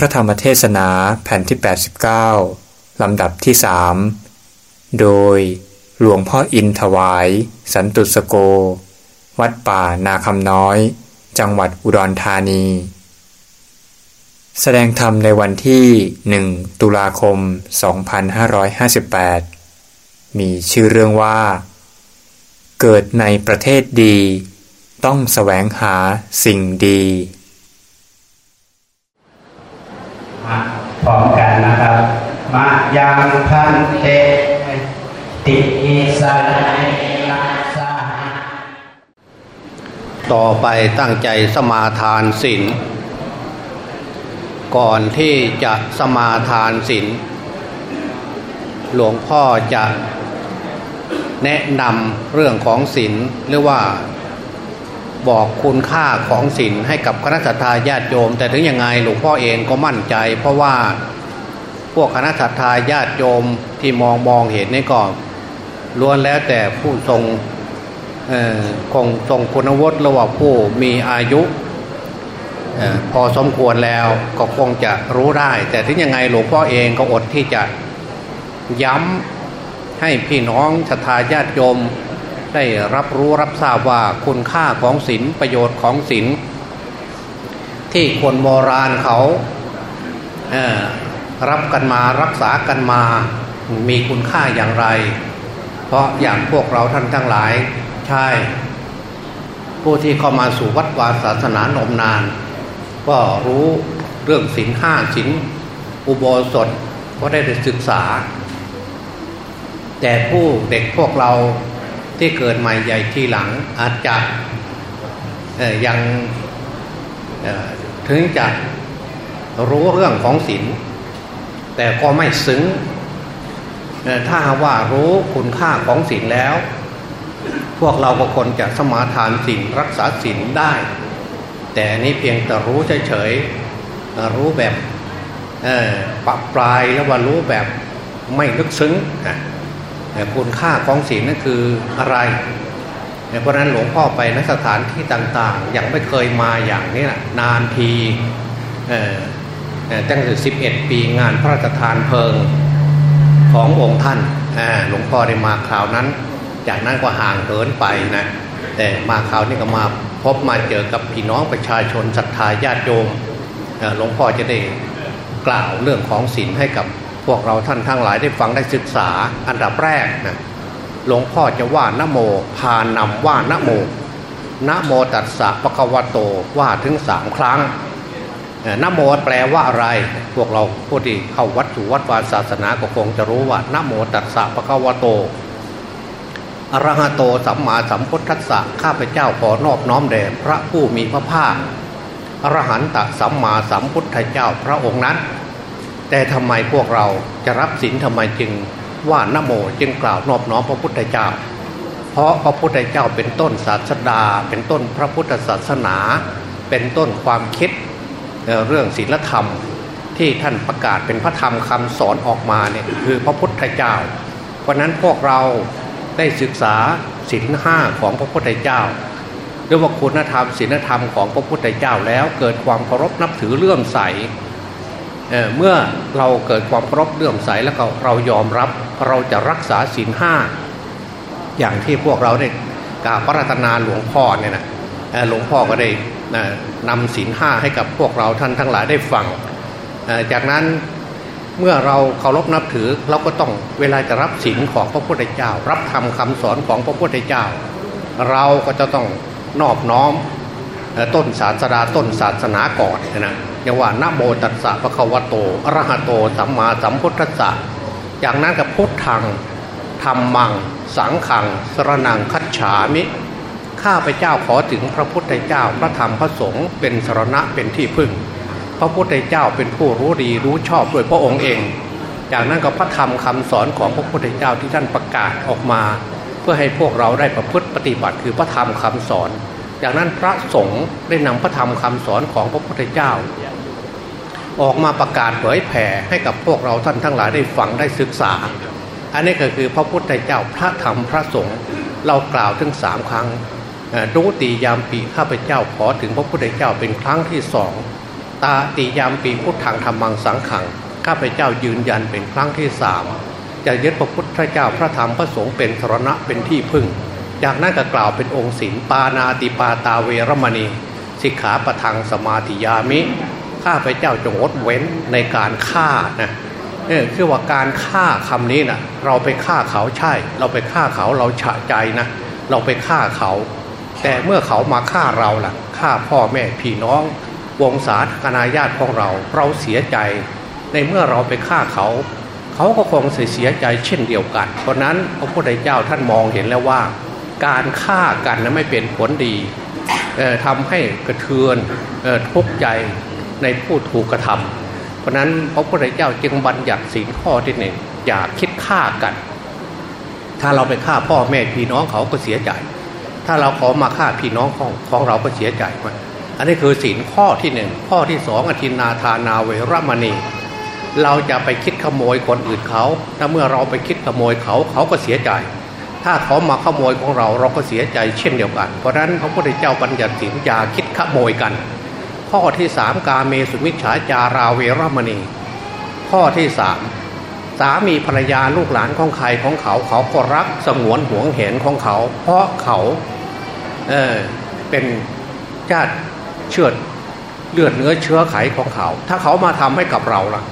พระธรรมเทศนาแผ่นที่ 89 ลำดับที่สโดยหลวงพ่ออินถวาย สันตุสโก วัดป่านาคำน้อย จังหวัดอุดรธานี แสดงธรรมในวันที่หนึ่งตุลาคม 2558 มีชื่อเรื่องว่า เกิดในประเทศดี ต้องแสวงหาสิ่งดีมา พร้อมกันนะครับ มายังพันเตติอิสาสาต่อไปตั้งใจสมาทานศีลก่อนที่จะสมาทานศีลหลวงพ่อจะแนะนำเรื่องของศีลหรือว่า บอกคุณค่าของศีลให้กับคณะทาญาติโยม แต่ถึงยังไงหลวงพ่อเองก็มั่นใจ เพราะว่าพวกคณะทาญาติโยมที่มองมองเห็นนี่ก็ล้วนแล้วแต่ผู้ทรงคงทรงคุณวุฒิระหว่าผู้มีอายุพอสมควรแล้วก็คงจะรู้ได้ แต่ถึงยังไงหลวงพ่อเองก็อดที่จะย้ำให้พี่น้องศรัทธาญาติโยม ได้รับรู้รับทราบว่าคุณค่าของศีลประโยชน์ของศีลที่คนโบราณเขาเรับกันมารักษากันมามีคุณค่าอย่างไร เพราะอย่างพวกเราท่านทั้งหลาย ใช่ ผู้ที่เข้ามาสู่วัดวาศาสนานมนาน ก็รู้เรื่องศีลห้าศีลอุโบสถก็ได้ศึกษา แต่ผู้เด็กพวกเรา ที่เกิดใหม่ใหญ่ทีหลังอาจจะยังถึงจะรู้เรื่องของศีลแต่ก็ไม่ซึ้งถ้าว่ารู้คุณค่าของศีลแล้ว พวกเราก็คนจะสมาทานศีลรักษาศีลได้ แต่นี้เพียงแต่รู้เฉยๆรู้แบบปรับปลายแล้วว่ารู้แบบไม่ลึกซึ้ง คุณค่าของศีลนั่นคืออะไรเพราะนั้นหลวงพ่อไปนสถานที่ต่างๆ ยังไม่เคยมาอย่างนี้นะนานทีตั้งแต่สิบเอ็ดปีงานพระราชทานเพลิงขององค์ท่านหลวงพ่อได้มาคราวนั้น จากนั้นก็ห่างเหินไปนะแต่มาคราวนี้ก็มาพบมาเจอกับพี่น้องประชาชนศรัทธาญาติโยมหลวงพ่อจะได้กล่าวเรื่องของศีลให้กับ วกเราท่านทั้งหลายได้ฟังได้ศึกษาอันดับแรกนะหลวงพ่อจะว่านโมพานำว่านโมนโมตัสสะปะกวะโตว่าถึงสามครั้งนโมแปลว่าอะไร พวกเราผู้ที่เข้าวัดสู่วัดวาศาสนาก็คงจะรู้ว่านโมตัสสะปะกวะโตอรหะโตสัมมาสัมพุทธัสสะข้าพเจ้าขอนอบน้อมแด่พระผู้มีพระภาคอรหันตสัมมาสัมพุทธเจ้าพระองค์นั้น แต่ทำไมพวกเราจะรับศีลทำไมจึงว่านโมจึงกล่าวนอบน้อมพระพุทธเจ้า เพราะพระพุทธเจ้าเป็นต้นศาสดา เป็นต้นพระพุทธศาสนา เป็นต้นความคิดเรื่องศีลธรรมที่ท่านประกาศเป็นพระธรรมคำสอนออกมาเนี่ยคือพระพุทธเจ้า เพราะนั้นพวกเราได้ศึกษาศีลห้าของพระพุทธเจ้าเรียกว่าคุณธรรมศีลธรรมของพระพุทธเจ้าแล้วเกิดความเคารพนับถือเลื่อมใส เเมื่อเราเกิดความรบเลื่อมใสแล้วก็เรายอมรับเราจะรักษาศีลห้าอย่างที่พวกเราได้กราบพระรัตนาหลวงพ่อเนี่ยนะหลวงพ่อก็ได้นำศีลห้าให้กับพวกเราท่านทั้งหลายได้ฟัง จากนั้นเมื่อเราเคารพนับถือเราก็ต้องเวลาจะรับศีลของพระพุทธเจ้า รับธรรมคาสอนของพระพุทธเจ้า เราก็จะต้องนอบน้อมต้นศาสดาต้นศาสนาก่อนนะ อย่างว่านโมตัสสะพระควโตอรหะโตสัมมาสัมพุทธัสสะจากนั้นกับพุทธังธรรมัง สังขัง สรนังคัจฉามิข้าพเจ้าขอถึงพระพุทธเจ้าพระธรรมพระสงฆ์เป็นสรณะเป็นที่พึ่ง พระพุทธเจ้าเป็นผู้รู้ดีรู้ชอบด้วยพระองค์เอง จากนั้นก็พระธรรมคำสอนของพระพุทธเจ้าที่ท่านประกาศออกมา เพื่อให้พวกเราได้ประพฤติปฏิบัติคือพระธรรมคำสอน จากนั้นพระสงฆ์ได้นำพระธรรมคำสอนของพระพุทธเจ้า ออกมาประกาศเผยแผ่ให้กับพวกเราท่านทั้งหลายได้ฟังได้ศึกษา อันนี้ก็คือพระพุทธเจ้าพระธรรมพระสงฆ์เรากล่าวถึงสามครั้งดูตียามปีข้าพเจ้าขอถึงพระพุทธเจ้าเป็นครั้งที่สองตาติยามปีพุทธังธรรมังสังขังข้าพเจ้ายืนยันเป็นครั้งที่สามจะยึดพระพุทธเจ้าพระธรรมพระสงฆ์เป็นสรณะเป็นที่พึ่ง จากนั้นก็กล่าวเป็นองค์ศีลปานาติปาตาเวรมณี สิกขาปะทังสมาธิยามิ ข้าพเจ้าจงงดเว้นในการฆ่านะเนี่ยคือว่าการฆ่าคำนี้นะเราไปฆ่าเขาใช่ เราไปฆ่าเขาเราฉะใจนะเราไปฆ่าเขา แต่เมื่อเขามาฆ่าเราล่ะฆ่าพ่อแม่พี่น้อง วงศาคณาญาติของเราเราเสียใจ ในเมื่อเราไปฆ่าเขา เขาก็คงเสียใจเช่นเดียวกัน เพราะนั้นพระพุทธเจ้าท่านมองเห็นแล้วว่า การฆ่ากันนั้นไม่เป็นผลดีทำให้กระเทือนทุกข์ใจ ในผู้ถูกกระทำเพราะนั้นพระพุทธเจ้าจึงบัญญัติสิ่ข้อที่หนึ่งอย่าคิดฆ่ากัน ถ้าเราไปฆ่าพ่อแม่พี่น้องเขาก็เสียใจ ถ้าเราขอมาฆ่าพี่น้องของของเราก็เสียใจมันอันนี้คือศีลข้อที่หนึ่งข้อที่สองอธินาทานาเวรมณี เราจะไปคิดขโมยคนอื่นเขาถ้าเมื่อเราไปคิดขโมยเขาเขาก็เสียใจ ถ้าเขามาขโมยของเราเราก็เสียใจเช่นเดียวกัน เพราะฉะนั้นพระพุทธเจ้าบัญญัติศีลอย่าคิดขโมยกัน ข้อที่สามกาเมสุมิชฉาจาราเวรมณี ข้อที่สามสามีภรรยาลูกหลานของใครของเขาเขาก็รักสงวนห่วงเห็นของเขา เพราะเขาเออเป็นญาติเชือดเลือดเนื้อเชื้อไขของเขา ถ้าเขามาทำให้กับเราล่ะ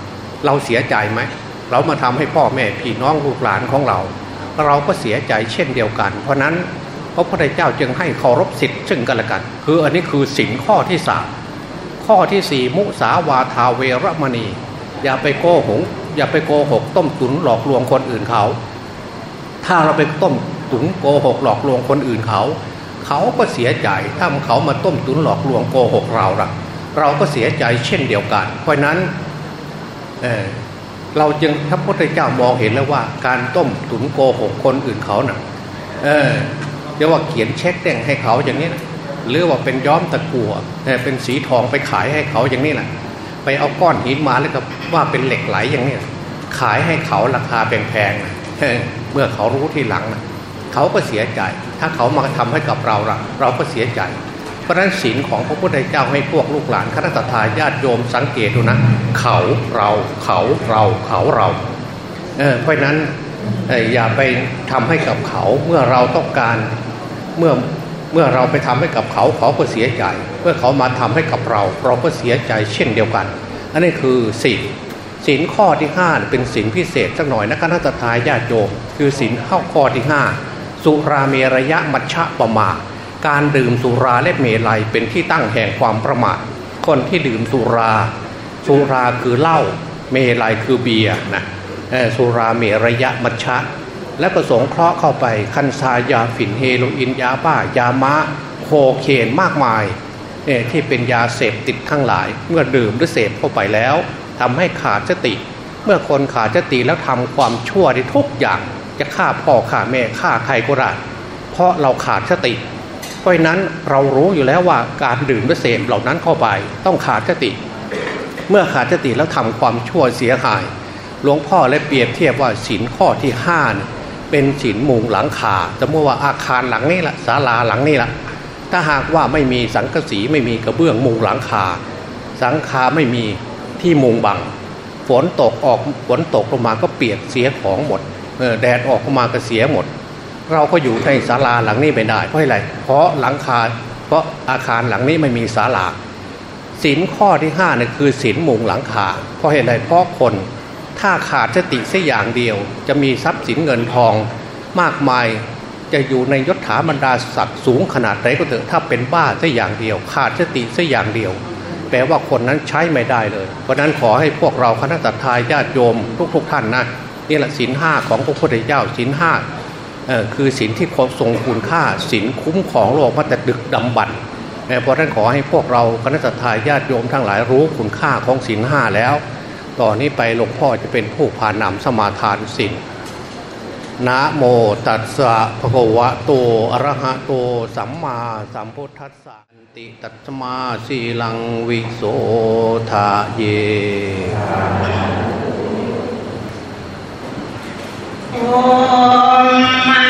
เราเสียใจไหมเรามาทำให้พ่อแม่พี่น้องลูกหลานของเรา เราก็เสียใจเช่นเดียวกัน เพราะนั้นพระพุทธเจ้าจึงให้เคารพสิทธิ์ซึ่งกันและกัน คืออันนี้คือสินข้อที่สาม ข้อที่สี่มุสาวาทาเวรมณี อย่าไปโกหกอย่าไปโกหกต้มตุนหลอกลวงคนอื่นเขา ถ้าเราไปต้มตุนโกหกหลอกลวงคนอื่นเขา เขาก็เสียใจถ้าเขามาต้มตุนหลอกลวงโกหกเราล่ะ เราก็เสียใจเช่นเดียวกัน เพราะนั้นเเราจึงพระพุทธเจ้ามองเห็นแล้วว่า การต้มตุนโกหกคนอื่นเขาน่ะ เออเรียกว่าเขียนเช็คแต่งให้เขาอย่างนี้นะ หรือว่าเป็นย้อมตะกั่วเป็นสีทองไปขายให้เขาอย่างนี้แหละไปเอาก้อนหินมาแล้วก็ว่าเป็นเหล็กไหลอย่างนี้ขายให้เขาราคาแพงๆเมื่อเขารู้ทีหลังนะเขาก็เสียใจ ถ้าเขามาทำให้กับเราละเราก็เสียใจ เพราะนั้นศีลของพระพุทธเจ้าให้พวกลูกหลานคณะทาญาติโยมสังเกตดูนะเขาเราเขาเราเขาเราเเพราะนั้นอย่าไปทำให้กับเขาเมื่อเราต้องการเมื่อ เมื่อเราไปทำให้กับเขาเขาก็เสียใจ เมื่อเขามาทำให้กับเรา เราก็เสียใจเช่นเดียวกัน อันนี้คือศีลศีลข้อที่ห้าเป็นศีลพิเศษสักหน่อยนะคณะทาญาติโยมคือศีลข้อข้อที่ห้าสุราเมรยะมัชฌะปะมา การดื่มสุราและเมลัยเป็นที่ตั้งแห่งความประมาทคนที่ดื่มสุรา สุราคือเหล้าเมลัยคือเบียร์นะสุราเมรยะมัชฌะ และประสงเคราะห์เข้าไปคันซายาฝิ่นเฮโรอีนยาบ้ายามะโคเคนมากมายเนี่ยที่เป็นยาเสพติดทั้งหลาย เมื่อดื่มหรือเสพเข้าไปแล้วทำให้ขาดสติ เมื่อคนขาดสติแล้วทำความชั่วในทุกอย่างจะฆ่าพ่อฆ่าแม่ฆ่าใครก็ได้เพราะเราขาดสติ เพราะนั้นเรารู้อยู่แล้วว่าการดื่มหรือเสพเหล่านั้นเข้าไปต้องขาดสติ เมื่อขาดสติแล้วทำความชั่วเสียหาย หลวงพ่อเลยเปรียบเทียบว่าศีลข้อที่ห้าเเป็นศีลมุงหลังคาสมมติว่าอาคารหลังนี้ละศาลาหลังนี้ละถ้าหากว่าไม่มีสังกสีไม่มีกระเบื้องมุงหลังคา สังคาไม่มีที่มุงบัง ฝนตกออกฝนตกลงมาก็เปียกเสียของหมดแดดออกมาก็เสียหมด เราก็อยู่ในศาลาหลังนี้ไม่ได้เพราะอะไรเพราะหลังคา เพราะอาคารหลังนี้ไม่มีศาลาศินข้อที่ห้าเนี่ยคือศินมุงหลังคาเพราะเหตุไรเพราะคน ถ้าขาดสติสัอย่างเดียว จะมีทรัพย์สินเงินทองมากมายจะอยู่ในยศถาบรรดาศักดิ์สูงขนาดไหนก็เถอะถ้าเป็นบ้าสัอย่างเดียว ขาดสติสัอย่างเดียว แปลว่าคนนั้นใช้ไม่ได้เลย เพราะนั้นขอให้พวกเราคณะตัดทายญาติโยมทุกๆทท่านนะนี่แหละสินห้าของพระพุทธเจ้าสินห้าคือสินที่ทรงคุณค่าสินคุ้มของโลกมาแต่ดึกดำบรรเพราะนั้นขอให้พวกเราคณะทายญาติโยมทั้งหลายรู้คุณค่าของสินห้าแล้ว ต่อนนี้ไปหลวงพ่อจะเป็นผู้พานำสมาทานสินนะโมตัสสะภะคะวะโตอะระหะโต สัมมาสัมพุทธัสสะติตัสมาสีลังวิโสทาเย โอมา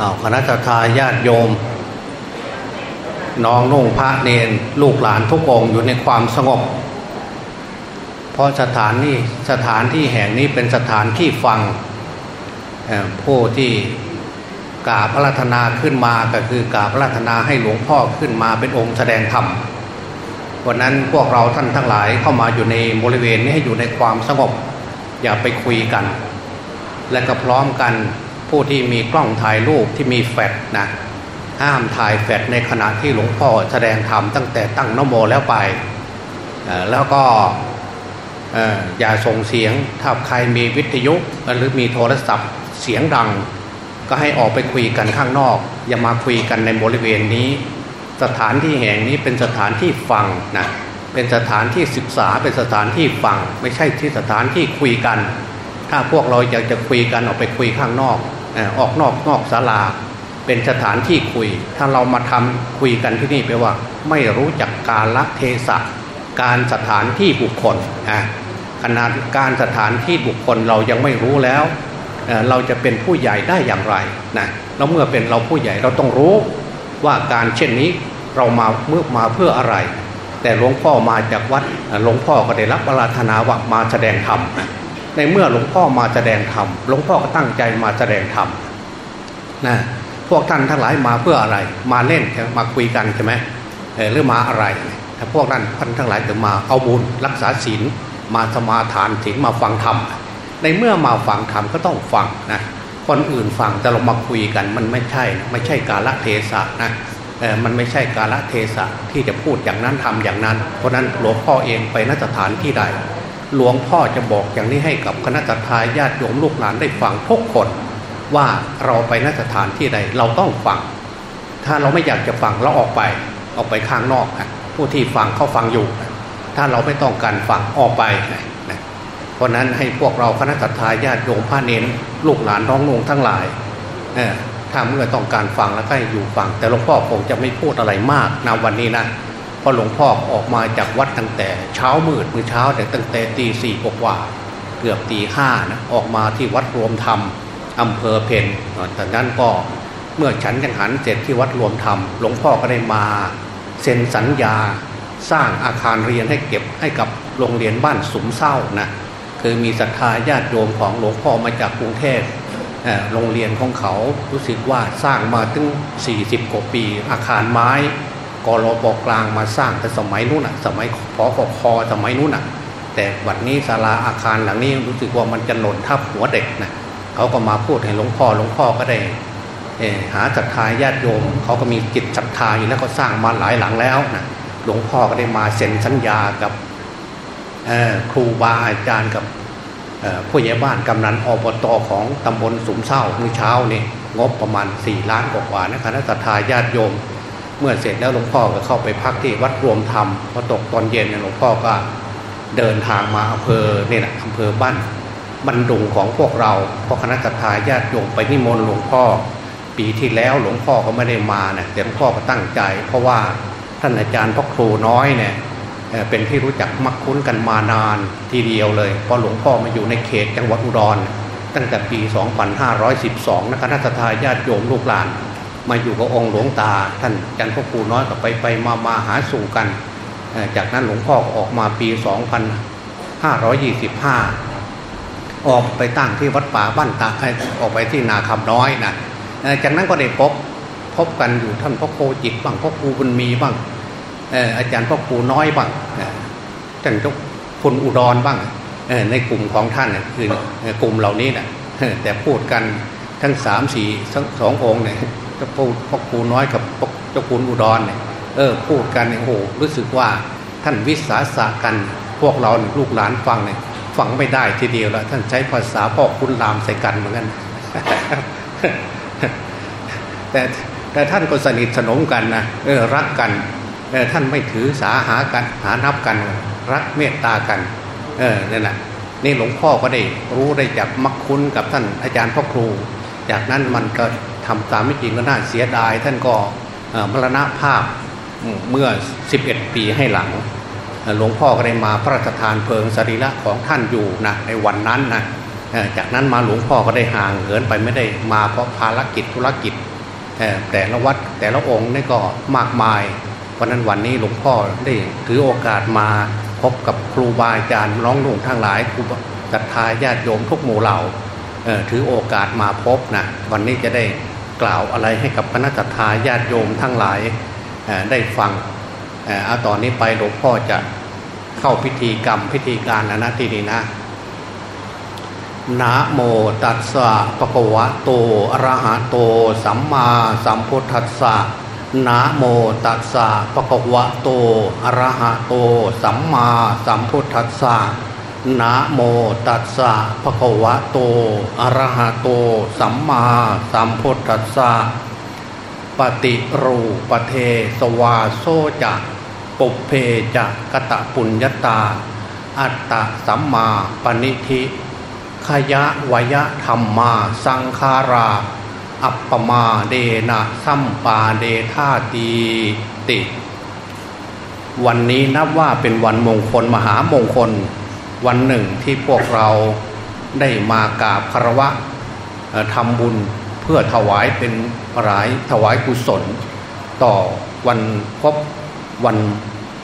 อาคณะทาญาติโยม น้องนุ่งพระเนนลูกหลานทุกองอยู่ในความสงบ เพราะสถานนี้สถานที่แห่งนี้เป็นสถานที่ฟังผู้ที่กราบพระราธนาขึ้นมาก็คือกราบพระราธนาให้หลวงพ่อขึ้นมาเป็นองค์แสดงธรรมวันนั้นพวกเราท่านทั้งหลายเข้ามาอยู่ในบริเวณนี้ให้อยู่ในความสงบ อย่าไปคุยกัน และก็พร้อมกัน ผู้ที่มีกล้องถ่ายรูปที่มีแฟลชนะห้ามถ่ายแฟลชในขณะที่หลวงพ่อแสดงธรรมตั้งแต่ตั้งนโมแล้วไป แล้วก็อย่าส่งเสียงถ้าใครมีวิทยุหรือมีโทรศัพท์เสียงดัง ก็ให้ออกไปคุยกันข้างนอก อย่ามาคุยกันในบริเวณนี้ สถานที่แห่งนี้เป็นสถานที่ฟังนะเป็นสถานที่ศึกษาเป็นสถานที่ฟัง ไม่ใช่ที่สถานที่คุยกัน ถ้าพวกเราอยากจะคุยกันออกไปคุยข้างนอก ออกนอกนอกศาลา เป็นสถานที่คุย ถ้าเรามาทำคุยกันที่นี่แปลว่า ไม่รู้จักกาลเทศะการสถานที่บุคคลอะขนาดการสถานที่บุคคลเรายังไม่รู้แล้วเราจะเป็นผู้ใหญ่ได้อย่างไรนะแล้วเมื่อเป็นเราผู้ใหญ่เราต้องรู้ว่าการเช่นนี้เรามาเมื่อมาเพื่ออะไร แต่หลวงพ่อมาจากวัดหลวงพ่อก็ได้รับประทนาว่ามาแสดงธรรม ในเมื่อหลวงพ่อมาแสดงธรรมหลวงพ่อก็ตั้งใจมาแสดงธรรมนะพวกท่านทั้งหลายมาเพื่ออะไร มาเล่นมาคุยกันใช่ไหมหรือมาอะไรถ้าพวกนั้นท่านทั้งหลายจะมาเอาบุญรักษาศีลมาสมาทานศีลมาฟังธรรมในเมื่อมาฟังธรรมก็ต้องฟังนะคนอื่นฟังแต่เรามาคุยกันมันไม่ใช่ไม่ใช่กาลเทศะนะมันไม่ใช่กาลเทศะที่จะพูดอย่างนั้นทำอย่างนั้น เพราะนั้นหลวงพ่อเองไปนสถานที่ใด หลวงพ่อจะบอกอย่างนี้ให้กับคณะทาญาติโยมลูกหลานได้ฟังทุกคน ว่าเราไปนสถานที่ใดเราต้องฟัง ถ้าเราไม่อยากจะฟังเราออกไป ออกไปข้างนอกผู้ที่ฟังเขาฟังอยู่ ถ้าเราไม่ต้องการฟังออกไปเพราะนั้นให้พวกเราคณะทาญาติโยมพระเน้นลูกหลานน้องนงทั้งหลายถ้าเมื่อต้องการฟังแล้วก็อยู่ฟัง แต่หลวงพ่อคงจะไม่พูดอะไรมากในวันนี้นะ ราะหลวงพ่อออกมาจากวัดตั้งแต่เช้ามืดมือเช้าแต่ตั้งแต่ตีสี่กว่าเกือบตีห้านะออกมาที่วัดรวมธรรมอำเภอเพนจากนั้นก็เมื่อฉันยังหันเสร็จที่วัดรวมธรรมหลวงพ่อก็ได้มาเซ็นสัญญาสร้างอาคารเรียนให้เก็บให้กับโรงเรียนบ้านสุมเศร้านะคือมีศรัทธาญาติโยมของหลวงพ่อมาจากกรุงเทพโรงเรียนของเขารู้สึกว่าสร้างมาตั้ง 40 กว่าปีอาคารไม้ กรบกลางมาสร้างแต่สมัยนู้นอะ สมัยพอปคอสมัยนู้นอะ แต่วันนี้ศาลาอาคารหลังนี้รู้สึกว่ามันจะหล่นทับหัวเด็กนะเขาก็มาพูดให้หลวงพ่อหลวงพ่อก็ได้หาศรัทธาญาติโยมเขาก็มีจิตศรัทธาอยู่แล้วก็สร้างมาหลายหลังแล้วนะหลวงพ่อก็ได้มาเซ็นสัญญากับครูบาอาจารย์กับผู้ใหญ่บ้านกำนันอบตของตำบลสุมเศร้าเมื่อเช้านี่งบประมาณ 4 ล้านกว่านะคณะทธาญาติโยม เมื่อเสร็จแล้วหลวงพ่อก็เข้าไปพักที่วัดรวมธรรมพอตกตอนเย็นหลวงพ่อก็เดินทางมาอำเภอเนี่ยนะอำเภอบ้านบรรดุงของพวกเราเพราะคณะทาญาติโยมไปนิมนต์หลวงพ่อ ปีที่แล้วหลวงพ่อก็ไม่ได้มาเนะแต่หลวงพ่อก็ตั้งใจ เพราะว่าท่านอาจารย์พ่อครูน้อยเนี่ยเป็นที่รู้จักมักคุ้นกันมานานทีเดียวเลยเพอหลวงพ่อมาอยู่ในเขตจังหวัดอุดร ตั้งแต่ปี 2512นะคณะทาญาติโยมลูกหลาน มาอยู่กับองค์หลวงตา ท่านจันทร์ครูน้อยก็ไปไปมามาหาสู่กัน จากนั้นหลวงพ่อออกมาปี 2525 ออกไปตั้งที่วัดป่าบ้านตาออกไปที่นาคำน้อยนะจากนั้นก็ได้พบพบกันอยู่ท่านพ่อโคจิตบ้างพ่อครูบุญมีบ้างอาจารย์พ่อครูน้อยบ้างท่านเจ้าคนอุดรบ้างในกลุ่มของท่านคือกลุ่มเหล่านี้นะแต่พูดกันทั้งสามสี่สององค์เนี่ย เจ้าพ่อครูน้อยกับเจ้าคุณอุดรเนี่ยเออพูดกันโอ้โหรู้สึกว่าท่านวิสาสะกันพวกเราลูกหลานฟังเนี่ยฟังไม่ได้ทีเดียวแล้วท่านใช้ภาษาพ่อคุณรามใส่กันเหมือนกันแต่แต่ท่านก็สนิทสนมกันนะเออรักกันท่านไม่ถือสาหากันหานับกัน รักเมตตากัน เออนี่แหละนี่หลวงพ่อก็ได้รู้ได้จากมักคุ้นกับท่านอาจารย์พ่อครู จากนั้นมันก็ ทำตามไม่จริงก็น่าเสียดาย ท่านก็มรณภาพเมื่อ 11 ปีให้หลัง หลวงพ่อก็ได้มาพระราชทานเพลิงสรีระของท่านอยู่นะในวันนั้นนะจากนั้นมาหลวงพ่อก็ได้ห่างเหินไปไม่ได้มาเพราะภารกิจธุรกิจ แต่ละวัดแต่ละองค์นี่ก็มากมายเพราะนั้นวันนี้หลวงพ่อได้ถือโอกาสมาพบกับครูบาอาจารย์น้องหนุ่มทั้งหลายครูศรัทธาญาติโยมทุกหมู่เหล่าถือโอกาสมาพบนะวันนี้จะได้ กล่าวอะไรให้กับคณะศรัทธาญาติโยมทั้งหลายได้ฟังเอาตอนนี้ไปหลวงพ่อจะเข้าพิธีกรรมพิธีการแล้วนะที่นี้นะนะโมตัสสะปะกวะโตอะระหะโต สัมมาสัมพุทธัสสะนะโมตัสสะปะกวะโตอะระหะโต สัมมาสัมพุทธัสสะ นะโมตัสสะภะคะวะโตอะระหะโต สัมมาสัมพุทธัสสะปฏิรูปเทสวาโซจะปุเพจะกะตะปุญญาตา อัตตะสัมมาปณิธิขยะวยะธรรมมาสังคารา อัปปมาเดนะสัมปาเดธาตีติ วันนี้นับว่าเป็นวันมงคลมหามงคล วันหนึ่งที่พวกเราได้มากราบคารวะทำบุญเพื่อถวายเป็นรายถวายกุศล ต่อวันพบวัน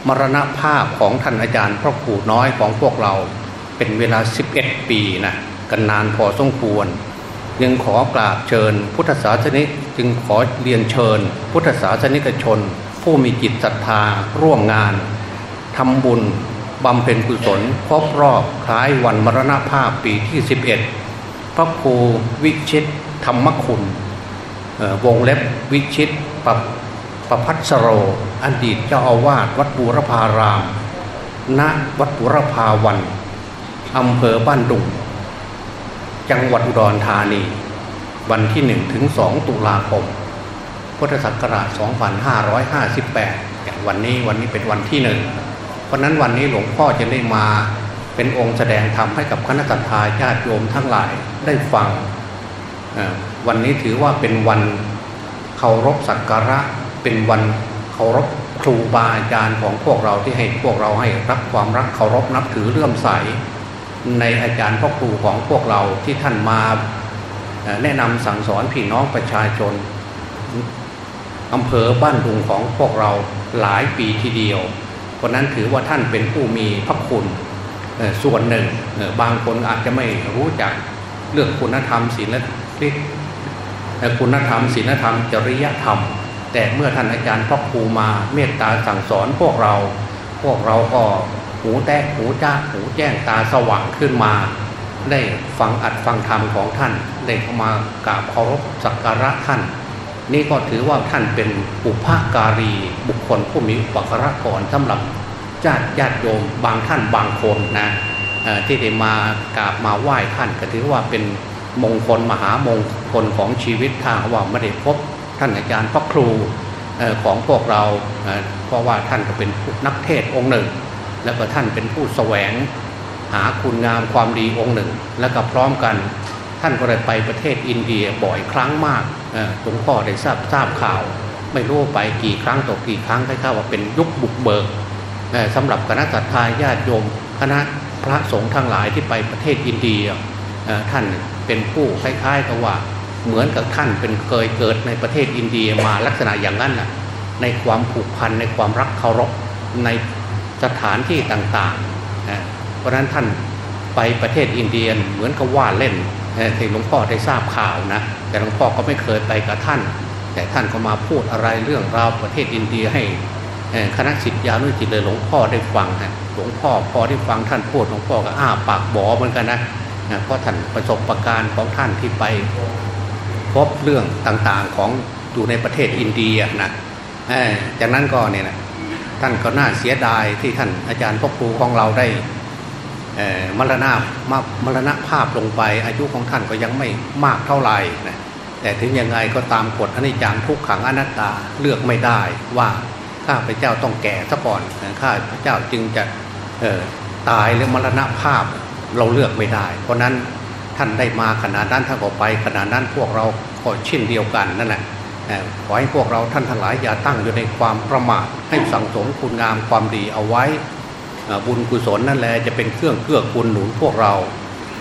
มรณภาพของท่านอาจารย์พระครูน้อยของพวกเราเป็นเวลา 11 ปีนะกันนานพอสมควรยังขอกราบเชิญ พุทธศาสนิกจึงขอเรียนเชิญ พุทธศาสนิกชน ผู้มีจิตศรัทธาร่วมงานทำบุญ บำเพ็ญกุศลครบรอบคล้ายวันมรณภาพปีที่ 11 พระครูวิชิตธรรมคุณวงเล็บวิชิตปประพัสโร อดีตเจ้าอาวาสวัดบูรพาราม ณวัดบูรพาวันอำเภอบ้านดุงจังหวัดอุดรธานี วันที่1ถึง2ตุลาคม พุทธศักราช 2558 วันนี้วันนี้เป็นวันที่หนึ่ง ราะนั้นวันนี้หลวงพ่อจะได้มาเป็นองค์แสดงธรรมให้กับคณะสัตยาญาติโยมทั้งหลายได้ฟัง วันนี้ถือว่าเป็นวันเคารพสักการะ เป็นวันเคารพครูบาอาจารย์ของพวกเราที่ให้พวกเราให้รักความรักเคารพนับถือเลื่อมใส ในอาจารย์พ่อครูของพวกเราที่ท่านมาแนะนำสั่งสอนพี่น้องประชาชนอำเภอบ้านดุงของพวกเราหลายปีทีเดียว ราะนั้นถือว่าท่านเป็นผู้มีพระคุณส่วนหนึ่งบางคนอาจจะไม่รู้จักเรื่องคุณธรรมศีลและคุณธรรมศีลธรรมจริยธรรม แต่เมื่อท่านอาจารย์พ่อครูมาเมตตาสั่งสอนพวกเรา พวกเราก็หูแตกหูจ้าหูแจ้งตาสว่างขึ้นมา ได้ฟังอัดฟังธรรมของท่านได้เข้ามากราบเคารพสักการะท่าน นี่ก็ถือว่าท่านเป็นปุพการีบุคคลผู้มีอุปการะก่อนสำหรับญาติญาติโยมบางท่านบางคนนะที่ได้มากราบมาไหว้ท่านก็ถือว่าเป็นมงคลมหามงคลของชีวิตทางว่าไม่ได้พบท่านอาจารย์พระครูของพวกเราเพราะว่าท่านก็เป็นนักเทศองค์หนึ่ง แล้วก็ท่านเป็นผู้แสวงหาคุณงามความดีองค์หนึ่ง แล้วก็พร้อมกัน ท่านก็ได้ไปประเทศอินเดียบ่อยครั้งมากหลวงพ่อได้ทราบทราบข่าว ไม่รู้ไปกี่ครั้งต่อกี่ครั้งคล้ายๆว่าเป็นยุคบุกเบิกสำหรับคณะสัตยาญาติโยม คณะพระสงฆ์ทั้งหลายที่ไปประเทศอินเดียท่านเป็นผู้คล้ายๆกับว่าเหมือนกับท่านเป็นเคยเกิดในประเทศอินเดียมาลักษณะอย่างนั้นนะในความผูกพันในความรักเคารพในสถานที่ต่างๆ เพราะฉะนั้นท่านไปประเทศอินเดียเหมือนกับว่าเล่น ที่หลวงพ่อได้ทราบข่าวนะ แต่หลวงพ่อก็ไม่เคยไปกับท่าน แต่ท่านก็มาพูดอะไรเรื่องราวประเทศอินเดียให้คณะสิทธิานุจิตเลยหลวงพ่อได้ฟังฮะหลวงพ่อพอได้ฟังท่านพูดหลวงพ่อก็อ้าปากบอเหมือนกันนะเพราะท่านประสบประการของท่านที่ไปพบเรื่องต่างๆของอยู่ในประเทศอินเดียนะจากนั้นก็เนี่ยนะท่านก็น่าเสียดายที่ท่านอาจารย์พ่อครูของเราได้ มรณะมรณะภาพลงไป อายุของท่านก็ยังไม่มากเท่าไหร่นะแต่ถึงยังไงก็ตามกฎอนิจจังทุกขังอนัตตาเลือกไม่ได้ว่าข้าพเจ้าต้องแก่ซะก่อนข้าพเจ้าจึงจะตายหรือมรณภาพเราเลือกไม่ได้ เพราะนั้นท่านได้มาขนาดนั้นท่านก็ไปขนาดนั้นพวกเราก็เช่นเดียวกันนั่นแหละขอให้พวกเราท่านทั้งหลายอย่าตั้งอยู่ในความประมาทให้สังสมคุณงามความดีเอาไว้ บุญกุศลนั่นแหละจะเป็นเครื่องเกื้อกูลหนุนพวกเรา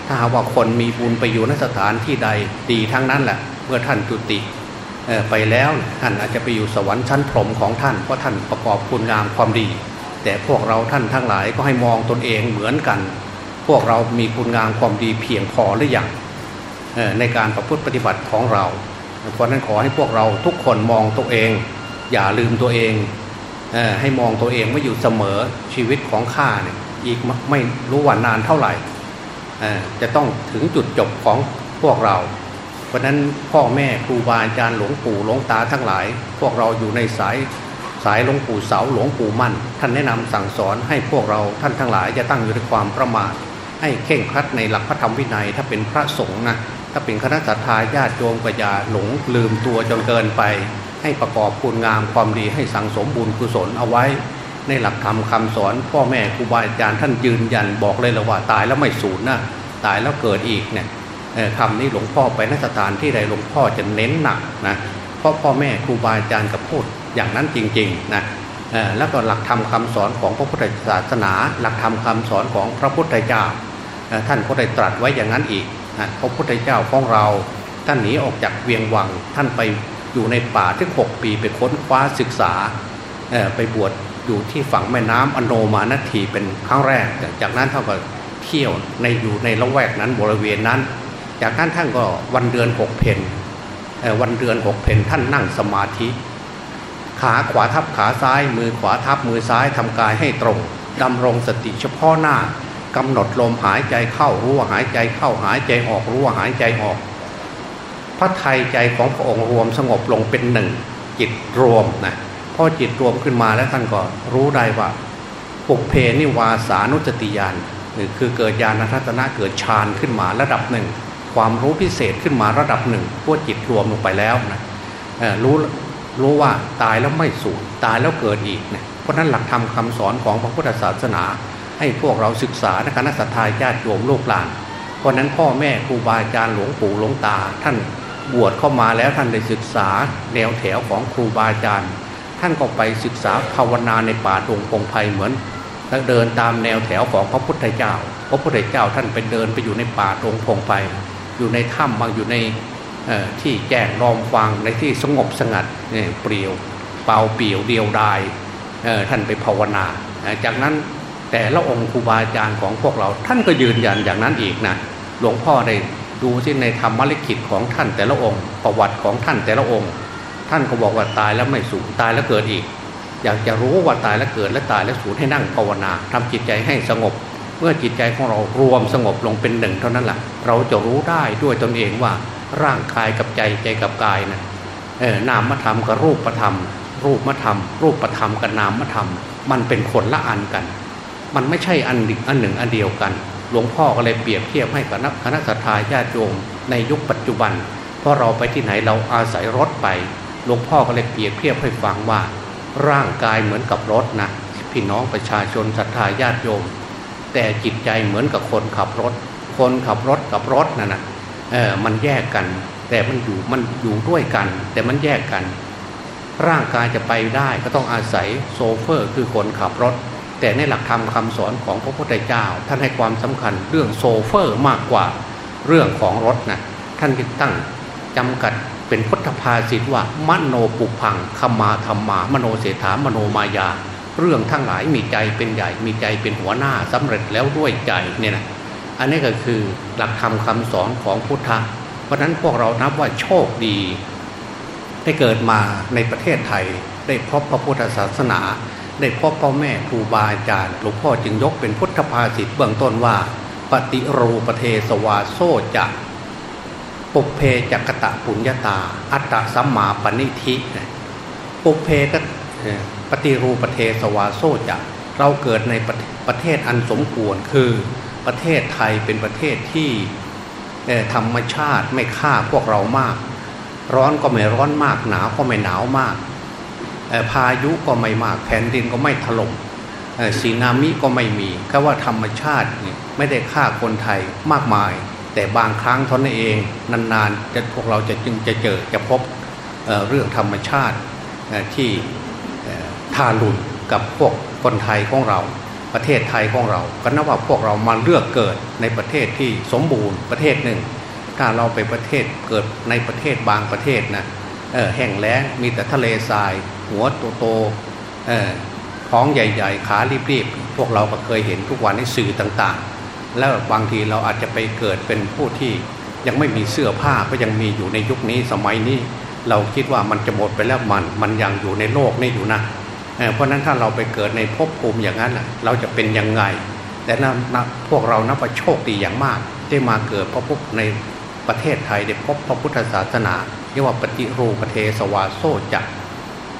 ถ้าหากว่าคนมีบุญไปอยู่นสถานที่ใดดีทั้งนั้นแหละเมื่อท่านจุติไปแล้วท่านอาจจะไปอยู่สวรรค์ชั้นพรหมของท่านเพราะท่านประกอบคุณงามความดี แต่พวกเราท่านทั้งหลายก็ให้มองตนเองเหมือนกัน พวกเรามีคุณงามความดีเพียงพอหรือยังในการประพฤติปฏิบัติของเราเพราะนั้นขอให้พวกเราทุกคนมองตัวเอง อย่าลืมตัวเอง ให้มองตัวเองว่าอยู่เสมอชีวิตของข้าเนี่ยอีกไม่รู้วันนานเท่าไหร่จะต้องถึงจุดจบของพวกเรา เพราะนั้นพ่อแม่ครูบาอาจารย์หลวงปู่หลวงตาทั้งหลาย พวกเราอยู่ในสายสายหลวงปู่เสาหลวงปู่มั่น ท่านแนะนำสั่งสอนให้พวกเราท่านทั้งหลายจะตั้งอยู่ในความประมาทให้เข่งครัดในหลักพระธรรมวินัย ถ้าเป็นพระสงฆ์นะถ้าเป็นคณะสัตยาญาติโยมก็อย่าหลงลืมตัวจนเกินไป ให้ประกอบคุณงามความดีให้สังสมบุญกุศลเอาไว้ ในหลักธรรมคาสอน พ่อแม่ครูบาอาจารย์ท่านยืนยันบอกเลยละว่าตายแล้วไม่สูญนะตายแล้วเกิดอีกเนี่ยคำนี้หลวงพ่อไปนสถานที่ใดหลวงพ่อจะเน้นหนักนะเพราะพ่อแม่ครูบาอาจารย์กับพูดอย่างนั้นจริงๆนะแล้วก็หลักธรรมคาสอนของพระพุทธศาสนา หลักธรรมคาสอนของพระพุทธเจ้าท่านก็ได้ตรัสไว้อย่างนั้นอีกพระพุทธเจ้าของเราท่านหนีออกจากเวียงวังท่านไป อยู่ในป่าที่หกปีไปค้นคว้าศึกษาไปบวชอยู่ที่ฝั่งแม่น้ำอโนมานาทีเป็นครั้งแรก จากนั้นท่านก็เที่ยวในอยู่ในละแวกนั้นบริเวณนั้น จากนั้นท่านก็วันเดือนหกเพนวันเดือนหกเพนท่านนั่งสมาธิ ขาขวาทับขาซ้าย มือขวาทับมือซ้ายทำกายให้ตรงดำรงสติเฉพาะหน้ากำหนดลมหายใจเข้ารู้ว่าหายใจเข้าหายใจออกรู้ว่าหายใจออก พระไทยใจของพระองค์รวมสงบลงเป็นหนึ่งจิตรวมนะพอจิตรวมขึ้นมาแล้วท่านก็รู้ได้ว่าปุเพนิวาสานุจติยานคือเกิดญาณทัศนะเกิดฌานขึ้นมาระดับหนึ่ง ความรู้พิเศษขึ้นมาระดับหนึ่งพวกจิตรวมลงไปแล้วนะรู้รู้ว่าตายแล้วไม่สูญตายแล้วเกิดอีกเนะเพราะนั้นหลักธรรมคาสอนของพระพุทธศาสนา ให้พวกเราศึกษาในคณะสัตยาญาติโยมโลกหลานเพราะนั้นพ่อแม่ครูบาอาจารย์หลวงปู่หลวงตาท่าน บวชเข้ามาแล้วท่านได้ศึกษาแนวแถวของครูบาอาจารย์ ท่านก็ไปศึกษาภาวนาในป่าดงพงไพ่เหมือนเดินตามแนวแถวของพระพุทธเจ้า พระพุทธเจ้าท่านไปเดินไปอยู่ในป่าดงพงไพ่อยู่ในถ้ำบางอยู่ในที่แจ้งรอมฟังในที่สงบสงัดเนี่ยเปลี่ยวเปล่าเปลี่ยวเดียวดายท่านไปภาวนา จากนั้นแต่ละองค์ครูบาอาจารย์ของพวกเราท่านก็ยืนยันอย่างนั้นอีกนะหลวงพ่อได้ ดูที่ในธรรมลิขิตของท่านแต่ละองค์ ประวัติของท่านแต่ละองค์ ท่านก็บอกว่าตายแล้วไม่สูญตายแล้วเกิดอีก อยากจะรู้ว่าตายแล้วเกิดและตายแล้วสูญให้นั่งภาวนาทำจิตใจให้สงบ เมื่อจิตใจของเรารวมสงบลงเป็นหนึ่งเท่านั้นแหละเราจะรู้ได้ด้วยตนเองว่าร่างกายกับใจใจกับกายนะเออนามธรรมกับรูปธรรม รูปธรรม รูปธรรมกับนามธรรม มันเป็นคนละอันกัน มันไม่ใช่อันหนึ่งอันหนึ่งอันเดียวกัน หลวงพ่อก็เลยเปรียบเทียบให้กับนักคณะสัตยาญาติโยมในยุคปัจจุบัน เพราะเราไปที่ไหนเราอาศัยรถไป หลวงพ่อก็เลยเปรียบเทียบให้ฟังว่า ร่างกายเหมือนกับรถนะพี่น้องประชาชนศรัทธาญาติโยม แต่จิตใจเหมือนกับคนขับรถ คนขับรถกับรถนั่นนะเออมันแยกกัน แต่มันอยู่มันอยู่ด้วยกัน แต่มันแยกกัน ร่างกายจะไปได้ก็ต้องอาศัยโซเฟอร์คือคนขับรถ แต่ในหลักธรรมคาสอนของพระพุทธเจ้า ท่านให้ความสำคัญเรื่องโซเฟอร์มากกว่าเรื่องของรถนะท่านจึงตั้งจำกัดเป็นพุทธภาษิตว่ามโนปุพังขมาธรรมามโนเสถามโนมายา เรื่องทั้งหลายมีใจเป็นใหญ่มีใจเป็นหัวหน้าสำเร็จแล้วด้วยใจเนี่ยนะอันนี้ก็คือหลักธรรมคาสอนของพุทธะเพราะนั้นพวกเรานับว่าโชคดีได้เกิดมาในประเทศไทยได้พบพระพุทธศาสนา ได้พบพ่อแม่ครูบาอาจารย์หลวงพ่อจึงยกเป็นพุทธภาษิตเบื้องต้นว่า ปฏิรูปเทสวาโซจะปุเพจักตะปุญญาตา อัตตสัมมาปณิธิปุเพก็ปฏิรูปเทสวาโซจะเราเกิดในประประเทศอันสมควรคือประเทศไทยเป็นประเทศที่ธรรมชาติไม่ฆ่าพวกเรามาก ร้อนก็ไม่ร้อนมากหนาวก็ไม่หนาวมาก พายุก็ไม่มากแผ่นดินก็ไม่ถล่มสีนามิก็ไม่มีก็ว่าธรรมชาติไม่ได้ฆ่าคนไทยมากมาย แต่บางครั้งทนเองนานๆจะพวกเราจะจึงจะเจอจะพบเเรื่องธรรมชาติที่ทารุณกับพวกคนไทยของเรา ประเทศไทยของเรา ก็นับว่าพวกเรามาเลือกเกิดในประเทศที่สมบูรณ์ประเทศหนึ่ง ถ้าเราไปประเทศเกิดในประเทศบางประเทศนะแห้งแล้งมีแต่ทะเลทราย หัวโตๆท้องใหญ่ ๆ ขารีบๆพวกเราก็เคยเห็นทุกวันในสื่อต่างๆ แล้วบางทีเราอาจจะไปเกิดเป็นผู้ที่ยังไม่มีเสื้อผ้าก็ยังมีอยู่ในยุคนี้สมัยนี้ เราคิดว่ามันจะหมดไปแล้วมันมันยังอยู่ในโลกนี่อยู่นะเพราะนั้นถ้าเราไปเกิดในภพภูมิอย่างนั้นเราจะเป็นยังไง แต่นะพวกเรานับว่าโชคดีอย่างมาก ได้มาเกิดพระพุทธในประเทศไทยได้พบพระพุทธศาสนาเรียกว่าปฏิรูปเทสวาโซจักร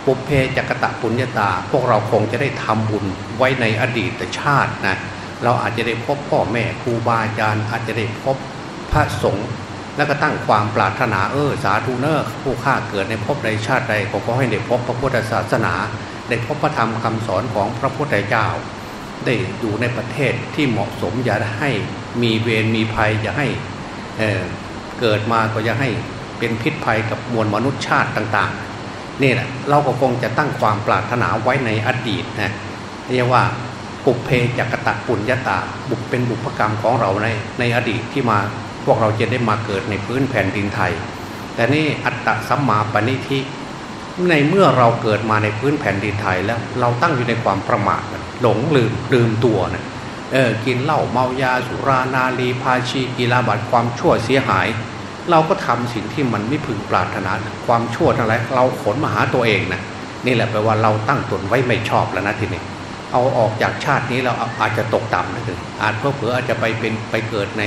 ปุเพจักตะปุญญาตา พวกเราคงจะได้ทำบุญไว้ในอดีตชาตินะเราอาจจะได้พบพ่อแม่ครูบาอาจารย์อาจจะได้พบพระสงฆ์แล้วก็ตั้งความปรารถนาเออสาธุเนอร์ผู้ข้าเกิดในภพใดชาติใดขอขอให้ได้พบพระพุทธศาสนา ได้พบพระธรรมคำสอนของพระพุทธเจ้า ได้อยู่ในประเทศที่เหมาะสมอย่าให้มีเวรมีภัยอย่าให้เเกิดมาก็อย่าให้เป็นพิษภัยกับมวลมนุษยชาติต่าง ๆ นี่แหละเราก็คงจะตั้งความปรารถนาไว้ในอดีตนะเรียกว่าปุเพจักตะปุญญาตาบุกเป็นบุพกรรมของเราในในอดีตที่มาพวกเราจะได้มาเกิดในพื้นแผ่นดินไทย แต่นี่อัตตะสัมมาปณิธิในเมื่อเราเกิดมาในพื้นแผ่นดินไทยแล้ว เราตั้งอยู่ในความประมาทหลงลืมลืมตัวนะเออกินเหล้าเมายาสุรานาลีพาชีกีฬาบัตความชั่วเสียหาย เราก็ทำสิ่งที่มันไม่พึงปรารถนาความชั่วทั้งหลายเราขนมาหาตัวเองนะนี่แหละแปลว่าเราตั้งตนไว้ไม่ชอบแล้วนะทีนี้เอาออกจากชาตินี้เราอาจจะตกต่ำนะถึงอาจเพื่อเผื่ออาจจะไปเป็นไปเกิดใน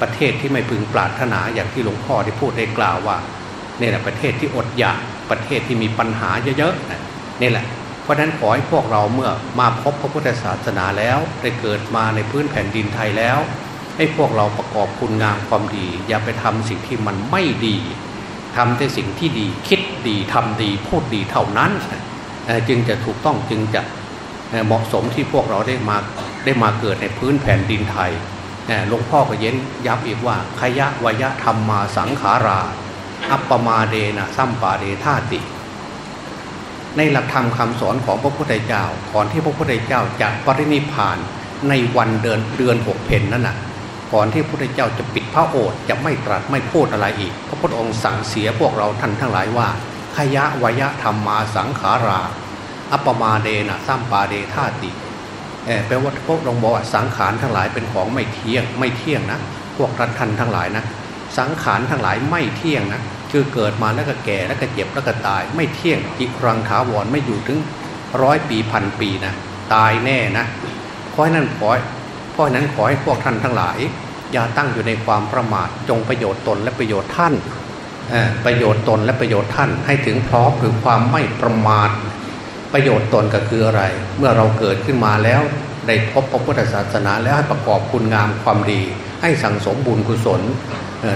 ประเทศที่ไม่พึงปรารถนาอย่างที่หลวงพ่อได้พูดได้กล่าวว่านี่แหละประเทศที่อดอยากประเทศที่มีปัญหาเยอะๆนี่แหละเพราะฉะนั้นขอให้พวกเราเมื่อมาพบพระพุทธศาสนาแล้วได้เกิดมาในพื้นแผ่นดินไทยแล้ว ให้พวกเราประกอบคุณงามความดี อย่าไปทำสิ่งที่มันไม่ดีทำแต่สิ่งที่ดีคิดดีทำดีพูดดีเท่านั้น จึงจะถูกต้องจึงจะเหมาะสมที่พวกเราได้มาได้มาเกิดในพื้นแผ่นดินไทยหลวงพ่อก็เย็นย้ำอีกว่าขยะวยะธรรมมาสังขารา อัปปมาเดนะสัมปาเดธาติ ในหลักธรรมคำสอนของพระพุทธเจ้าก่อนที่พระพุทธเจ้าจะปรินิพานในวันเดือนเดือนหกเพนนั่นน่ะ ก่อนที่พระพุทธเจ้าจะปิดพระโอษฐ์จะไม่ตรัสไม่พูดอะไรอีก พระพุทธองค์สั่งเสียพวกเราท่านทั้งหลายว่าขยะวยะธรรมมาสังขารา อัปมาเดนะสัมปาเดธาติแปลว่าพวกองบอกว่าสังขารทั้งหลายเป็นของไม่เที่ยงไม่เที่ยงนะ พวกรัทันทั้งหลายนะสังขารทั้งหลายไม่เที่ยงนะคือเกิดมาแล้วก็แก่แล้วก็เจ็บแล้วก็ตาย ไม่เที่ยงจิรังถาวรไม่อยู่ถึงร้อยปีพันปีนะตายแน่นะเพราะนั้นขอ เพราะนั้นขอให้พวกท่านทั้งหลาย อย่าตั้งอยู่ในความประมาทจงประโยชน์ตนและประโยชน์ท่านประโยชน์ตนและประโยชน์ท่านให้ถึงพร้อมหรือความไม่ประมาทประโยชน์ตนก็คืออะไร เมื่อเราเกิดขึ้นมาแล้ว ได้พบพระพุทธศาสนาแล้วให้ประกอบคุณงามความดี ให้สั่งสมบุญกุศล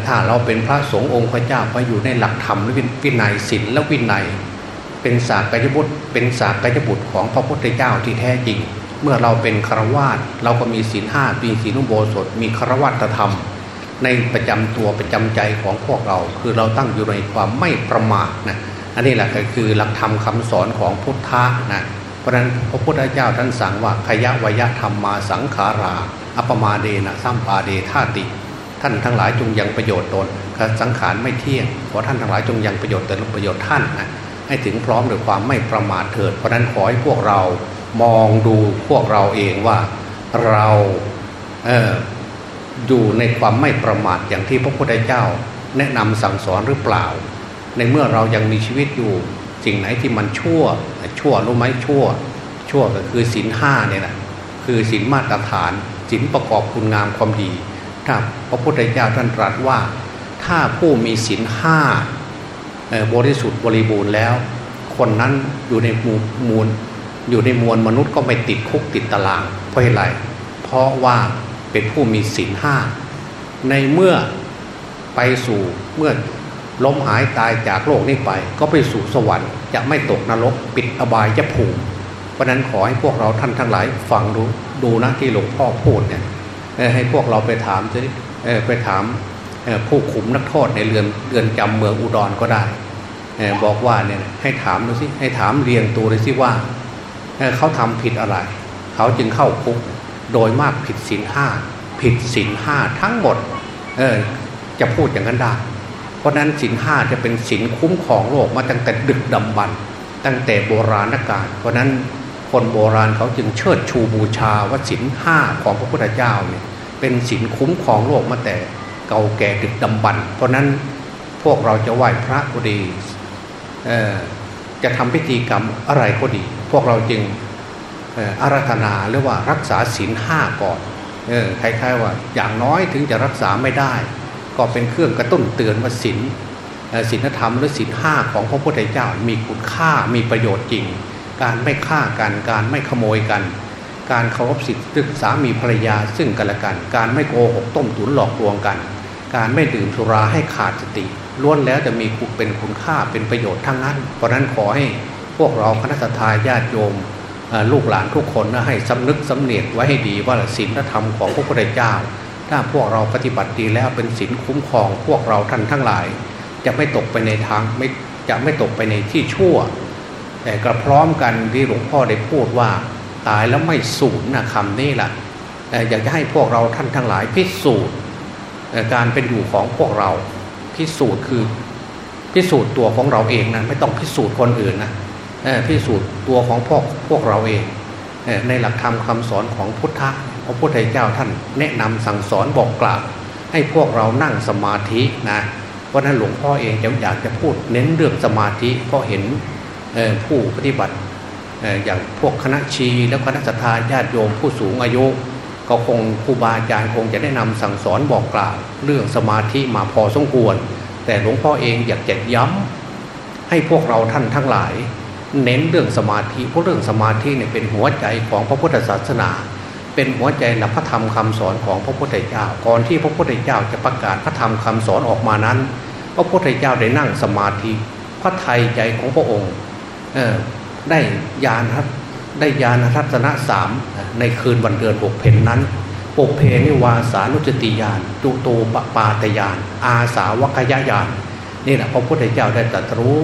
ถ้าเราเป็นพระสงฆ์องค์พระเจ้าไปอยู่ในหลักธรรมวินัยศีลและวินัย เป็นศาสตร์กายบุตรเป็นศาสตร์กายบุตรของพระพุทธเจ้าที่แท้จริง เมื่อเราเป็นคราวาสเราก็มีศีลห้าปีศีลุโบสถมีคราวัตธรรม ในประจำตัวประจำใจของพวกเรา คือเราตั้งอยู่ในความไม่ประมาทนะอันนี้แหละก็คือหลักธรรมคาสอนของพุทธะนะเพราะฉะนั้นพระพุทธเจ้าท่านสั่งว่าขยะวยธรรมมาสังขารา อัปมาเดนะสัมปาเดธาติ ท่านทั้งหลายจงยังประโยชน์ตนสังขารไม่เที่ยงขอท่านทั้งหลายจงยังประโยชน์ตนประโยชน์ท่านนะให้ถึงพร้อมด้วยความไม่ประมาทเถิดเพราะฉะนั้นขอให้พวกเรา มองดูพวกเราเองว่าเราเอออยู่ในความไม่ประมาทอย่างที่พระพุทธเจ้า แนะนำสั่งสอนหรือเปล่า ในเมื่อเรายังมีชีวิตอยู่ สิ่งไหนที่มันชั่ว ชั่วรู้ไหมชั่ว ชั่วก็คือศีลห้าเนี่ยนะคือศีลมาตรฐานศีลประกอบคุณงามความดี ถ้าพระพุทธเจ้าท่านตรัสว่า ถ้าผู้มีศีลห้าบริสุทธิ์บริบูรณ์แล้ว คนนั้นอยู่ในหมู่มูล อยู่ในมวลมนุษย์ก็ไม่ติดคุกติดตาราง เพราะอะไร เพราะว่าเป็นผู้มีศีลห้า ในเมื่อไปสู่เมื่อล้มหายตายจากโลกนี้ไป ก็ไปสู่สวรรค์จะไม่ตกนรกปิดอบายจะผูกเพราะนั้นขอให้พวกเราท่านทั้งหลายฟังดูดูนะที่หลวงพ่อพูดเนี่ยให้พวกเราไปถามจะไปถามผู้ขุมนักโทษในเรือนเรือนจำเมืองอุดรก็ได้ บอกว่าเนี่ยให้ถามดูสิให้ถามเรียงตัวเลยสิว่า เขาทำผิดอะไร เขาจึงเข้าคุกโดยมากผิดศีลห้าผิดศีลห้าทั้งหมดจะพูดอย่างนั้นได้ เพราะนั้นสินห้าจะเป็นสินคุ้มครองโลกมาตั้งแต่ดึกดำบรรตั้งแต่โบราณกาลเพราะนั้นคนโบราณเขาจึงเชิดชูบูชาว่าสินห้าของพระพุทธเจ้าเนี่ยเป็นสินคุ้มครองโลกมาแต่เก่าแก่ดึกดำบรรเพราะนั้นพวกเราจะไหว้พระก็ดี จะทำพิธีกรรมอะไรก็ดี พวกเราจึงอารัธนาหรือว่ารักษาศีลห้าก่อนคล้ายๆว่า อย่างน้อยถึงจะรักษาไม่ได้ ก็เป็นเครื่องกระตุ้นเตือนว่าศีลศีลธรรมหรือศีลห้าของพระพุทธเจ้ามีคุณค่ามีประโยชน์จริง การไม่ฆ่ากันการไม่ขโมยกัน การเคารพสิทธิสามีภรรยาซึ่งกันและกัน การไม่โกหกต้มตุ๋นหลอกลวงกัน การไม่ดื่มสุราให้ขาดสติ ล้วนแล้วจะมีเป็นคุณค่าเป็นประโยชน์ทั้งนั้น เพราะนั้นขอให้พวกเราคณะทาญาติโยมลูกหลานทุกคนนะให้สำนึกสำเนียกไว้ให้ดีว่าศีลธรรมของพระพุทธเจ้า ถ้าพวกเราปฏิบัติดีแล้วเป็นศีลคุ้มครองพวกเราท่านทั้งหลาย จะไม่ตกไปในทางไม่จะไม่ตกไปในที่ชั่ว แต่กระพร้อมกันที่หลวงพ่อได้พูดว่า ตายแล้วไม่สูญนะคำนี้แหละอยากจะให้พวกเราท่านทั้งหลายพิสูจน์การเป็นอยู่ของพวกเรา พิสูจน์คือ พิสูจน์ตัวของเราเองนะไม่ต้องพิสูจน์คนอื่นนะพิสูจน์ตัวของพวกพวกเราเองในหลักธรรมคาสอนของพุทธะพระพุทธเจ้าท่านแนะนำสั่งสอนบอกกล่าวให้พวกเรานั่งสมาธินะเพราะนั้นหลวงพ่อเองจะอยากจะพูดเน้นเรื่องสมาธิเพราะเห็นผู้ปฏิบัติอย่างพวกคณะชีและคณะสัตยาญาติโยมผู้สูงอายุ ก็คงครูบาอาจารย์คงจะได้นำสั่งสอนบอกกล่าวเรื่องสมาธิมาพอสมควร แต่หลวงพ่อเองอยากจะย้ำให้พวกเราท่านทั้งหลาย เน้นเรื่องสมาธิเพราะเรื่องสมาธิเนี่ยเป็นหัวใจของพระพุทธศาสนา เป็นหัวใจหลักพระธรรมคำสอนของพระพุทธเจ้าก่อนที่พระพุทธเจ้าจะประกาศพระธรรมคำสอนออกมานั้น พระพุทธเจ้าได้นั่งสมาธิ พระไทยใจของพระองค์ได้ยานครับ ได้ยานทัศนะสามในคืนวันเดือนหกเพนนั้นปกเพนิวาสานุจติยานจุโตปปาตยาน อาสาวกยญาณนี่แหละพระพุทธเจ้าได้ตรัสรู้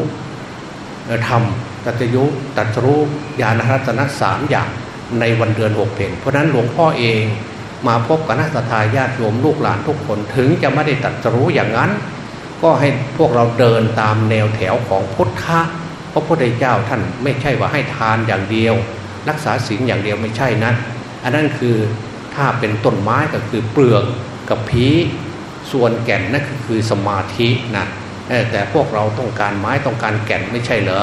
ธรรมตัตยุตัตรู้ญาณรัตนะสามอย่างในวันเดือนหกเพนเพราะนั้นหลวงพ่อเองมาพบกับนักทาญาติโยมลูกหลานทุกคนถึงจะไม่ได้ตัดรู้อย่างนั้น ก็ให้พวกเราเดินตามแนวแถวของพุทธะพระพุทธเจ้าท่านไม่ใช่ว่าให้ทานอย่างเดียว รักษาศีลอย่างเดียวไม่ใช่นะอันนั้นคือถ้าเป็นต้นไม้ก็คือเปลือกกับพีส่วนแก่นนั่นคือสมาธินะแต่พวกเราต้องการไม้ต้องการแก่นไม่ใช่เหรอ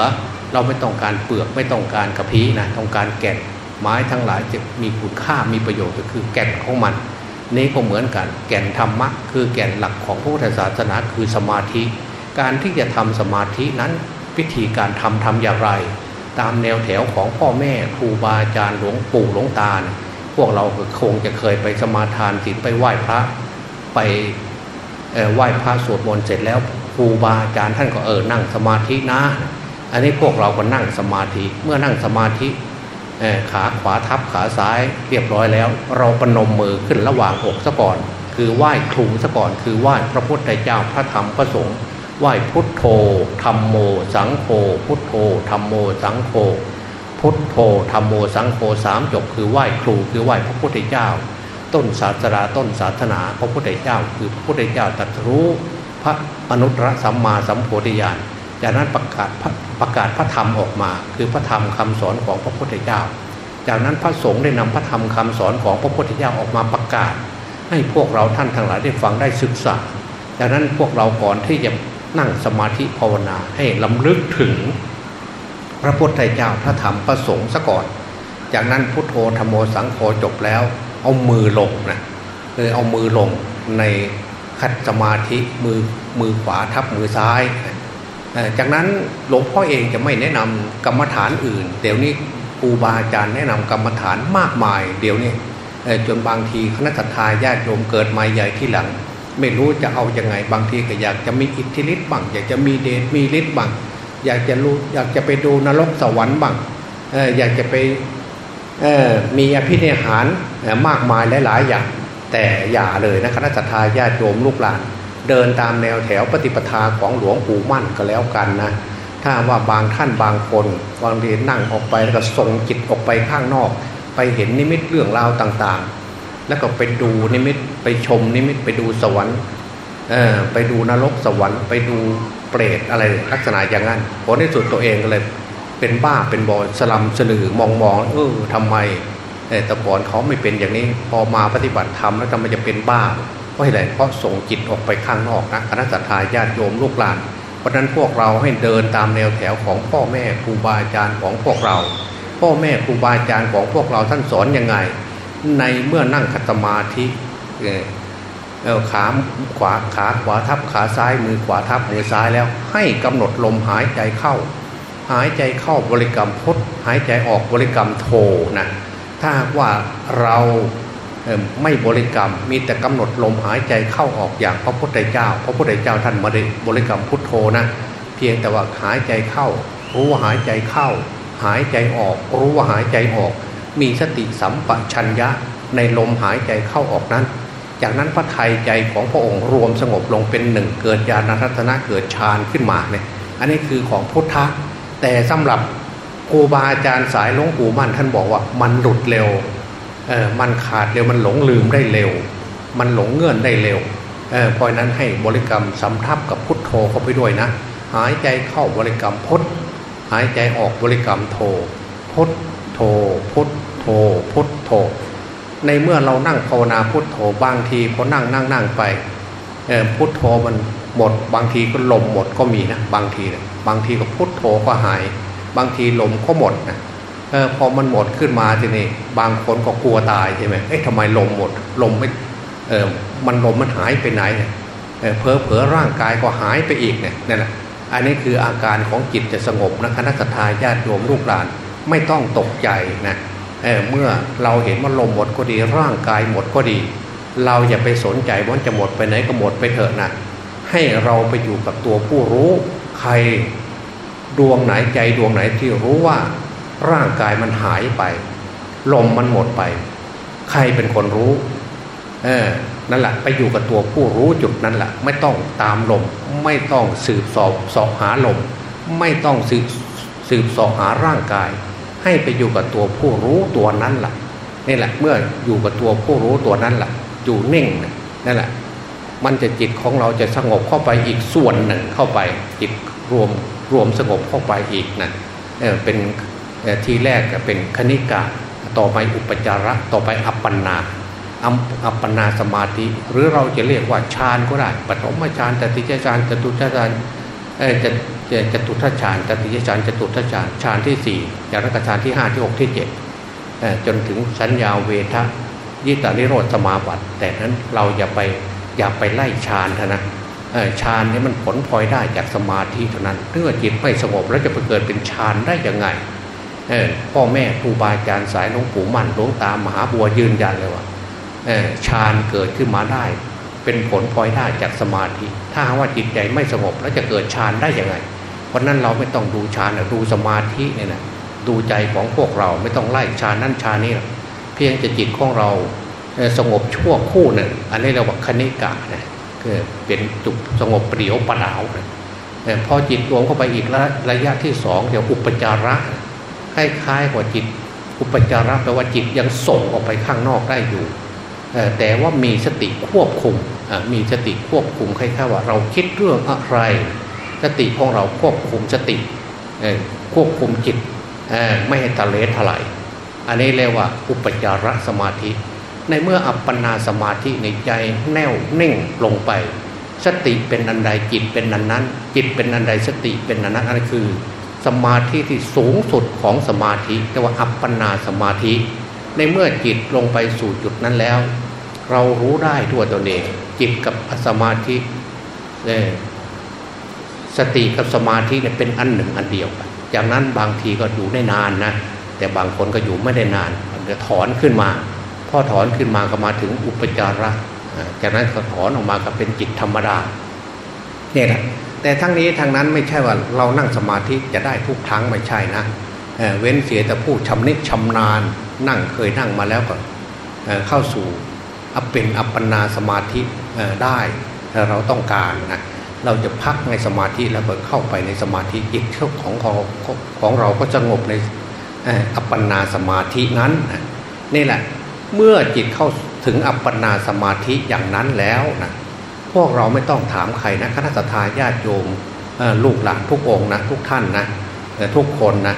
เราไม่ต้องการเปลือกไม่ต้องการกระพีนะต้องการแก่นไม้ทั้งหลายจะมีคุณค่ามีประโยชน์ก็คือแก่นของมัน นี้ก็เหมือนกัน แก่นธรรมะคือแก่นหลักของพระพุทธศาสนาคือสมาธิ การที่จะทำสมาธินั้นวิธีการทำทำอย่างไร ตามแนวแถวของพ่อแม่ครูบาอาจารย์หลวงปู่หลวงตา พวกเราคงจะเคยไปสมาทานศีลไปไหว้พระไปไหว้พระสวดมนต์เสร็จแล้วครูบาอาจารย์ท่านก็เออนั่งสมาธินะ อันนี้พวกเราก็นั่งสมาธิเมื่อนั่งสมาธิขาขวาทับขาซ้ายเรียบร้อยแล้ว เราปนมมือขึ้นระหว่างอกซะก่อน คือไหว้ครูซะก่อน คือไหว้พระพุทธเจ้าพระธรรมพระสงฆ์ ไหว้พุทโธธรรมโม สังโฆพุทโธธรรมโม สังโฆพุทโธธรรมโม สังโฆสามจบคือไหว้ครูคือไหว้พระพุทธเจ้า ต้นศาสนาต้นศาสนาพระพุทธเจ้า คือพระพุทธเจ้าตรัสรู้ พระอนุตตรสัมมาสัมโพธิญาณจากนั้นประกาศประกาศพระธรรมออกมา คือพระธรรมคำสอนของพระพุทธเจ้า จากนั้นพระสงฆ์ได้นำพระธรรมคำสอนของพระพุทธเจ้าออกมาประกาศ ให้พวกเราท่านทั้งหลายได้ฟังได้ศึกษาจากนั้นพวกเราก่อนที่จะ นั่งสมาธิภาวนาให้ลำลึกถึง พระพุทธเจ้าพระธรรมพระสงฆ์ซะก่อน จากนั้นพุทโธธรรมโมสังโฆจบแล้ว เอามือลงนะคือเอามือลงในคัดสมาธิมือมือขวาทับมือซ้าย จากนั้นหลวงพ่อเองจะไม่แนะนำกรรมฐานอื่น เดี๋ยวนี้ครูบาอาจารย์แนะนำกรรมฐานมากมาย เดี๋ยวนี้จนบางทีคณะทาญาติโยมเกิดมาใหญ่ที่หลัง ไม่รู้จะเอาอยัางไงบางทีก็อยากจะมีอิทธิฤทธิ์บ้างอยากจะมีเดชมีฤทธิ์บ้างอยากจะรู้อยากจะไปดูนรกสวรรค์บ้างอยากจะไปมีอภินิหารมากมายหลาย ๆ อย่าง แต่อย่าเลยนะคณะทาญาติโยมลูกหลานเดินตามแนวแถวปฏิปทาของหลวงปู่มั่นก็แล้วกันนะถ้าว่าบางท่านบางคนบางทีนั่งออกไปแล้วก็ส่งจิตออกไปข้างนอก ไปเห็นนิมิตเรื่องราวต่าง ๆ แล้วก็ไปดูนิมิตไปชมนิมิตไปดูสวรรค์เออไปดูนรกสวรรค์ไปดูเปรตอะไรลักษณะอย่างนั้นผลในสุดตัวเองก็เลย เป็นบ้าเป็นบอยสลัมสลือมองมองเออทำไมแต่ก่อนเขาไม่เป็นอย่างนี้พอมาปฏิบัติธรรมแล้วทำไมจะเป็นบ้าเพราะอะไรเพราะส่งจิตออกไปข้างนอกนะคณะสัตยาญาติโยมลูกหลาน เพราะนั้นพวกเราให้เดินตามแนวแถวของพ่อแม่ครูบาอาจารย์ของพวกเรา พ่อแม่ครูบาอาจารย์ของพวกเราท่านสอนยังไง ในเมื่อนั่งคัตมาธิเออขาขวาขาขวาทับขาซ้ายมือขวาทับมือซ้ายแล้ว ให้กำหนดลมหายใจเข้า หายใจเข้าบริกรรมพุทหายใจออกบริกรรมโทนะถ้าว่าเราไม่บริกรรมมีแต่กำหนดลมหายใจเข้าออกอย่างพระพุทธเจ้า พระพุทธเจ้าท่านม่ได้บริกรรมพุทโธนะเพียงแต่ว่าหายใจเข้า รู้ว่าหายใจเข้า หายใจออก รู้ว่าหายใจออก มีสติสัมปชัญญะในลมหายใจเข้าออกนั้น จากนั้นพระไทยใจของพระองค์รวมสงบลงเป็นหนึ่งเกิดญาณทัศนะเกิดฌานขึ้นมาเนี่ยอันนี้คือของพุทธะแต่สำหรับครูบาอาจารย์สายหลวงปู่มั่นท่านบอกว่ามันหลุดเร็วเออมันขาดเร็วมันหลงลืมได้เร็ว มันหลงเงื่อนได้เร็วเออเพราะนั้นให้บริกรรมสำทับกับพุทโธเข้าไปด้วยนะ หายใจเข้าบริกรรมพุทหายใจออกบริกรรมโทพุท โทพุทโทพุทโทในเมื่อเรานั่งภาวนาพุทโธบางทีพอนั่งนั่งนั่งไปพุทโธมันหมด บางทีก็ลมหมดก็มีนะบางทีนะบางทีก็พุทโธก็หาย บางทีลมก็หมดนะเออพอมันหมดขึ้นมาทีนี้บางคนก็กลัวตายใช่ไหมเอ๊ะทำไมลมหมด ลมไม่เออมันลมมันหายไปไหนเออเพอเพอร่างกายก็หายไปอีกเนี่ยนั่นแหละอันนี้คืออาการของจิตจะสงบนะคณะทาญาติโยมลูกหลาน ไม่ต้องตกใจนะเเมื่อเราเห็นว่าลมหมดก็ดีร่างกายหมดก็ดี เราอย่าไปสนใจว่าจะหมดไปไหนก็หมดไปเถอะนะให้เราไปอยู่กับตัวผู้รู้ใครดวงไหนใจดวงไหนที่รู้ว่า ร่างกายมันหายไป ลมมันหมดไป ใครเป็นคนรู้ เออนั่นแหละไปอยู่กับตัวผู้รู้จุดนั้นแหละไม่ต้องตามลม ไม่ต้องสืบสอบสอบหาลม ไม่ต้องสืบสืบสอบหาร่างกาย ให้ไปอยู่กับตัวผู้รู้ตัวนั้นแหละนี่แหละ เมื่ออยู่กับตัวผู้รู้ตัวนั้นแหละอยู่นิ่งนั่นแหละ มันจะจิตของเราจะสงบเข้าไปอีกส่วนหนึ่งเข้าไป จิตรวมรวมสงบเข้าไปอีกนะเเป็นทีแรกเป็นคณิกะต่อไปอุปจาระต่อไปอัปปนาอัปปนาสมาธิ หรือเราจะเรียกว่าฌานก็ได้ปฐมฌานตติยฌานจตุตฌาน จะจะตุทัชฌานตติยฌานจตุทัชฌานฌานที่สี่จากนักฌานที่ห้าที่หกที่เจ็ดจนถึงสัญญาเวทะยิตานิโรธสมาบัติแต่นั้นเราอย่าไปอย่าไปไล่ฌานเถอะนะฌานนี่มันผลพลอยได้จากสมาธิเท่านั้นเมื่อจิตไม่สงบแล้วจะไปเกิดเป็นฌานได้ยังไงพ่อแม่ครูบาอาจารย์สายหลวงปู่มั่นหลวงตามหาบัวยืนยันเลยว่าฌานเกิดขึ้นมาได้ เป็นผลพลอยได้จากสมาธิ ถ้าว่าจิตใจไม่สงบแล้วจะเกิดฌานได้ยังไง เพราะนั้นเราไม่ต้องดูฌานดูสมาธิเนี่ยนะดูใจของพวกเราไม่ต้องไล่ฌานนั่นฌานนี้เพียงจะจิตของเราสงบชั่วคู่หนึ่ง อันนี้เราว่าคณิกะนะคือเป็นจุดสงบเปรี่ยวปะดาวนะพอจิตรวมเข้าไปอีกระยะที่สองเดี๋ยวอุปจาระคล้ายๆกว่าจิต อุปจาระแปลว่าจิตยังส่งออกไปข้างนอกได้อยู่ แต่ว่ามีสติควบคุมมีสติควบคุมคล้ายๆว่าเราคิดเรื่องอะไร สติของเราควบคุมสติควบคุมจิตไม่ให้ทะเลทลายอันนี้เรียกว่าอุปจารสมาธิ ในเมื่ออัปปนาสมาธิในใจแน่วนิ่งลงไป สติเป็นอันใดจิตเป็นอันนั้น จิตเป็นอันใดสติเป็นอันนั้นอันคือ สมาธิที่สูงสุดของสมาธิเรียกว่าอัปปนาสมาธิ ในเมื่อจิตลงไปสู่จุดนั้นแล้ว เรารู้ได้ทั่วตนเองจิตกับสมาธิสติกับสมาธิเนี่ยเป็นอันหนึ่งอันเดียวกันจากนั้นบางทีก็อยู่ได้นานนะแต่บางคนก็อยู่ไม่ได้นานจะถอนขึ้นมา พอถอนขึ้นมาก็มาถึงอุปจาระจากนั้นก็ถอนออกมาก็เป็นจิตธรรมดาเนี่ยแหละแต่ทั้งนี้ทางนั้นไม่ใช่ว่าเรานั่งสมาธิจะได้ทุกครั้งไม่ใช่นะเเว้นเสียแต่ผู้ชำนิชำนาญ นั่งเคยนั่งมาแล้วก็เข้าสู่อัปเป็นอัปปนาสมาธิได้ถ้าเราต้องการนะเราจะพักในสมาธิแล้วก็เข้าไปในสมาธิจิตของของของเราก็จะงบในอัปปนาสมาธินั้นนี่แหละเมื่อจิตเข้าถึงอัปปนาสมาธิอย่างนั้นแล้วนะพวกเราไม่ต้องถามใครนะคณะทาญาติโยมลูกหลานทุกองนะทุกท่านนะทุกคนนะ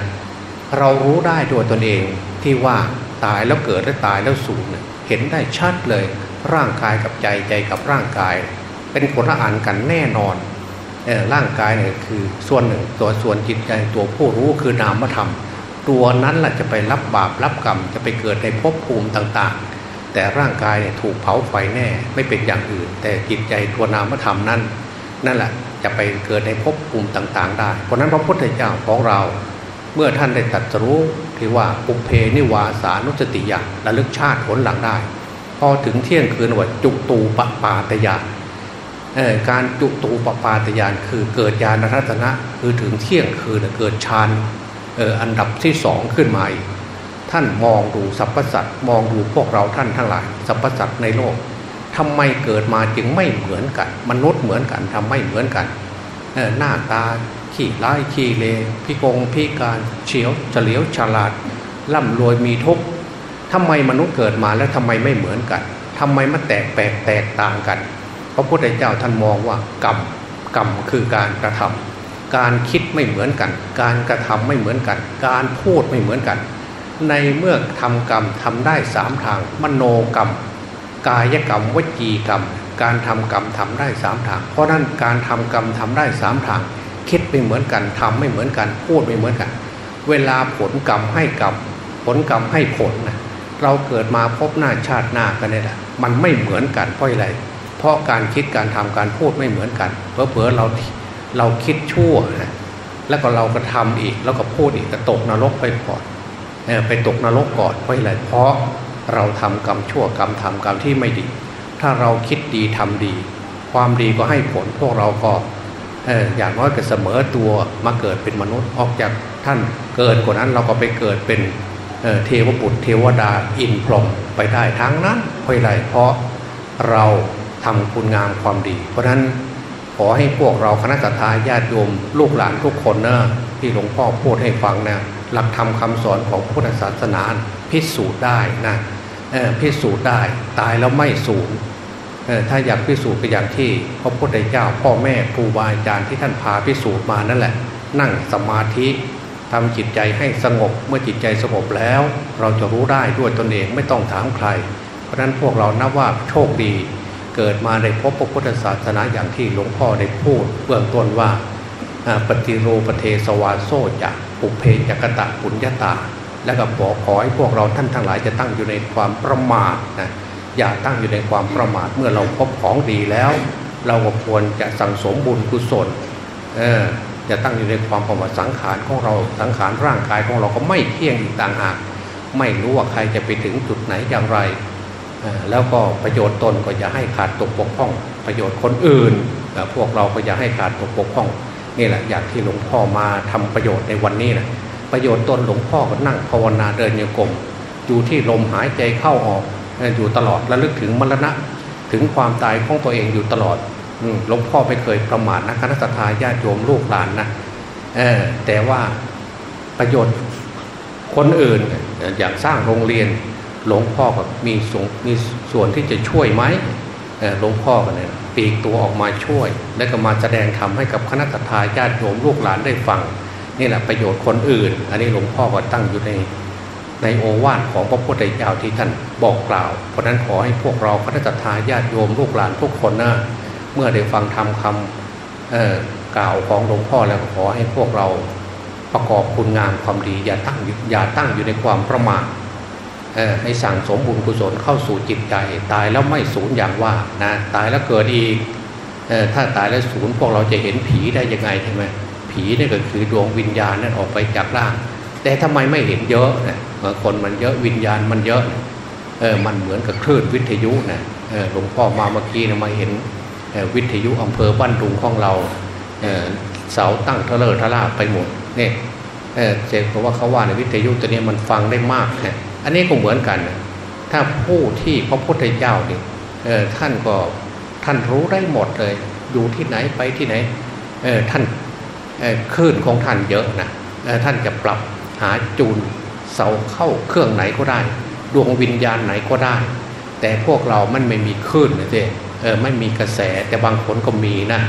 เรารู้ได้ด้วยตนเอง ที่ว่าตายแล้วเกิดและตายแล้วสูญเห็นได้ชัดเลย ร่างกายกับใจใจกับร่างกาย เป็นคนละอันกันแน่นอนร่างกายเนี่ยคือส่วนหนึ่งตัวส่วนจิตใจตัวผู้รู้คือนามธรรม ตัวนั้นแหละจะไปรับบาปรับกรรมจะไปเกิดในภพภูมิต่างๆ แต่ร่างกายเนี่ยถูกเผาไฟแน่ไม่เป็นอย่างอื่น แต่จิตใจตัวนามธรรมนั้น นั่นแหละจะไปเกิดในภพภูมิต่างๆ ได้ เพราะนั้นพระพุทธเจ้าของเรา เมื่อท่านได้ตรัสรู้ ที่ว่าปุเพนิวาสานุสติญาณระลึกชาติผลหลังได้ พอถึงเที่ยงคืนว่าจุตูปปาตยานการจุตูปปาตยานคือเกิดญาณรัตนะคือถึงเที่ยงคืนเกิดฌานอันดับที่สองขึ้นมาอีกท่านมองดูสรรพสัตว์มองดูพวกเราท่านทั้งหลายสรรพสัตว์ในโลกทำไมเกิดมาจึงไม่เหมือนกัน มนุษย์เหมือนกันทำไม่เหมือนกันหน้าตา ขี้ร้ายขี้เลพิกงพิการเฉียวเฉลียวฉลาดร่ำรวยมีทุกข์ทำไมมนุษย์เกิดมาแล้วทำไมไม่เหมือนกันทำไมมันแตกแปลกแตกต่างกัน พระพุทธเจ้าท่านมองว่ากรรมกรรมคือการกระทำการคิดไม่เหมือนกัน การกระทำไม่เหมือนกัน การพูดไม่เหมือนกัน ในเมื่อทำกรรมทำได้สามทาง มโนกรรม กายกรรมวจีกรรม การทำกรรมทำได้สามทาง เพราะนั้นการทำกรรมทำได้สามทาง คิดไม่เหมือนกันทำไม่เหมือนกัน พูดไม่เหมือนกัน เวลาผลกรรมให้กรรมผลกรรมให้ผลนะเราเกิดมาพบหน้าชาติหน้ากันนี่แหละมันไม่เหมือนกันเพราะอะไร เพราะการคิดการทำการพูดไม่เหมือนกันเพอเพอเราเราคิดชั่วนะแล้วก็เราก็ทำอีกแล้วก็พูดอีกก็ตกนรกไปก่อนไปตกนรกก่อนเพราะอะไรเพราะเราทำกรรมชั่วกรรมทำกรรมที่ไม่ดี ถ้าเราคิดดีทำดี ความดีก็ให้ผลพวกเราก็ อย่างน้อยก็เสมอตัวมาเกิดเป็นมนุษย์ออกจากท่านเกิดกว่านั้นเราก็ไปเกิดเป็นเทวบุตรเทวดาอินพรหมไปได้ทั้งนั้นเพราะอะไรเพราะเราทำคุณงามความดี เพราะฉะนั้นขอให้พวกเราคณะทาญาติโยมลูกหลานทุกคนนะที่หลวงพ่อพูดให้ฟังนะหลักธรรมคาสอนของพุทธศาสนาพิสูจน์ได้นะพิสูจน์ได้ตายแล้วไม่สูญ ถ้าอยากพิสูจน์ก็อย่างที่พระพุทธเจ้าพ่อแม่ครูบาอาจารย์ที่ท่านพาพิสูจน์มานั่นแหละ นั่งสมาธิทำจิตใจให้สงบเมื่อจิตใจสงบแล้ว เราจะรู้ได้ด้วยตนเองไม่ต้องถามใคร เพราะฉะนั้นพวกเรานับว่าโชคดี เกิดมาในพบพระพุทธศาสนาอย่างที่หลวงพ่อได้พูดเบื้องต้นว่าปฏิโรปเทสวาโซจะปุเพจักตะปุญญาตา และก็บอกขอให้พวกเราท่านทั้งหลายจะตั้งอยู่ในความประมาทนะ อย่าตั้งอยู่ในความประมาทเมื่อเราพบของดีแล้ว เราก็ควรจะสั่งสมบุญกุศลเออจะตั้งอยู่ในความประมาทสังขารของเราสังขารร่างกายของเราก็ไม่เที่ยงอีกต่างหากไม่รู้ว่าใครจะไปถึงจุดไหนอย่างไร แล้วก็ประโยชน์ตนก็อย่าให้ขาดตกปกพ้อง ประโยชน์คนอื่นพวกเราก็อย่าให้ขาดตกปกพ้องนี่แหละอย่างที่หลวงพ่อมาทำประโยชน์ในวันนี้นะประโยชน์ตนหลวงพ่อก็นั่งภาวนาเดินโยกมอยู่ที่ลมหายใจเข้าออก อยู่ตลอดระลึกถึงมรณะถึงความตายของตัวเองอยู่ตลอดหลวงพ่อไม่เคยประมาทนะคณะทาญาติโยมลูกหลานนะแต่ว่าประโยชน์คนอื่นอย่างสร้างโรงเรียน หลวงพ่อก็มีส่วนมีส่วนที่จะช่วยไหมหลวงพ่อกันเนี่ยปีกตัวออกมาช่วย และก็มาแสดงธรรมให้กับคณะทาญาติโยมลูกหลานได้ฟัง นี่แหละประโยชน์คนอื่น อันนี้หลวงพ่อก็ตั้งอยู่ใน ในโอวาทของพระพุทธเจ้าที่ท่านบอกกล่าว เพราะนั้นขอให้พวกเราคณะทาญาติโยมลูกหลานทุกคนนะเมื่อได้ฟังธรรมคำกล่าวของหลวงพ่อแล้วขอให้พวกเราประกอบคุณงามความดีอย่าตั้งอย่าตั้งอยู่ในความประมาทให้สั่งสมบุญกุศลเข้าสู่จิตใจ ตายแล้วไม่สูญอย่างว่านะตายแล้วเกิดอีกถ้าตายแล้วสูญพวกเราจะเห็นผีได้ยังไงใช่ไหมผีนี่ก็คือดวงวิญญาณนั่นออกไปจากร่าง แต่ทำไมไม่เห็นเยอะนะคนมันเยอะวิญญาณมันเยอะเออมันเหมือนกับคลื่นวิทยุนะหลวงพ่อมาเมื่อกี้นะมาเห็นวิทยุอำเภอบ้านดุงของเราเสาตั้งเทเลอร์ทลาไปหมดเนี่ยเจ๊เพราะว่าเขาว่าในวิทยุตัวนี้มันฟังได้มากนะอันนี้ก็เหมือนกันนะถ้าผู้ที่พระพุทธเจ้าเนี่ยท่านก็ท่านรู้ได้หมดเลย อยู่ที่ไหนไปที่ไหนท่านคลื่นของท่านเยอะนะท่านจะปรับ หาจูนเสาเข้าเครื่องไหนก็ได้ ดวงวิญญาณไหนก็ได้ แต่พวกเรามันไม่มีคลื่นนะเจ๊เออไม่มีกระแสแต่บางคนก็มีนะ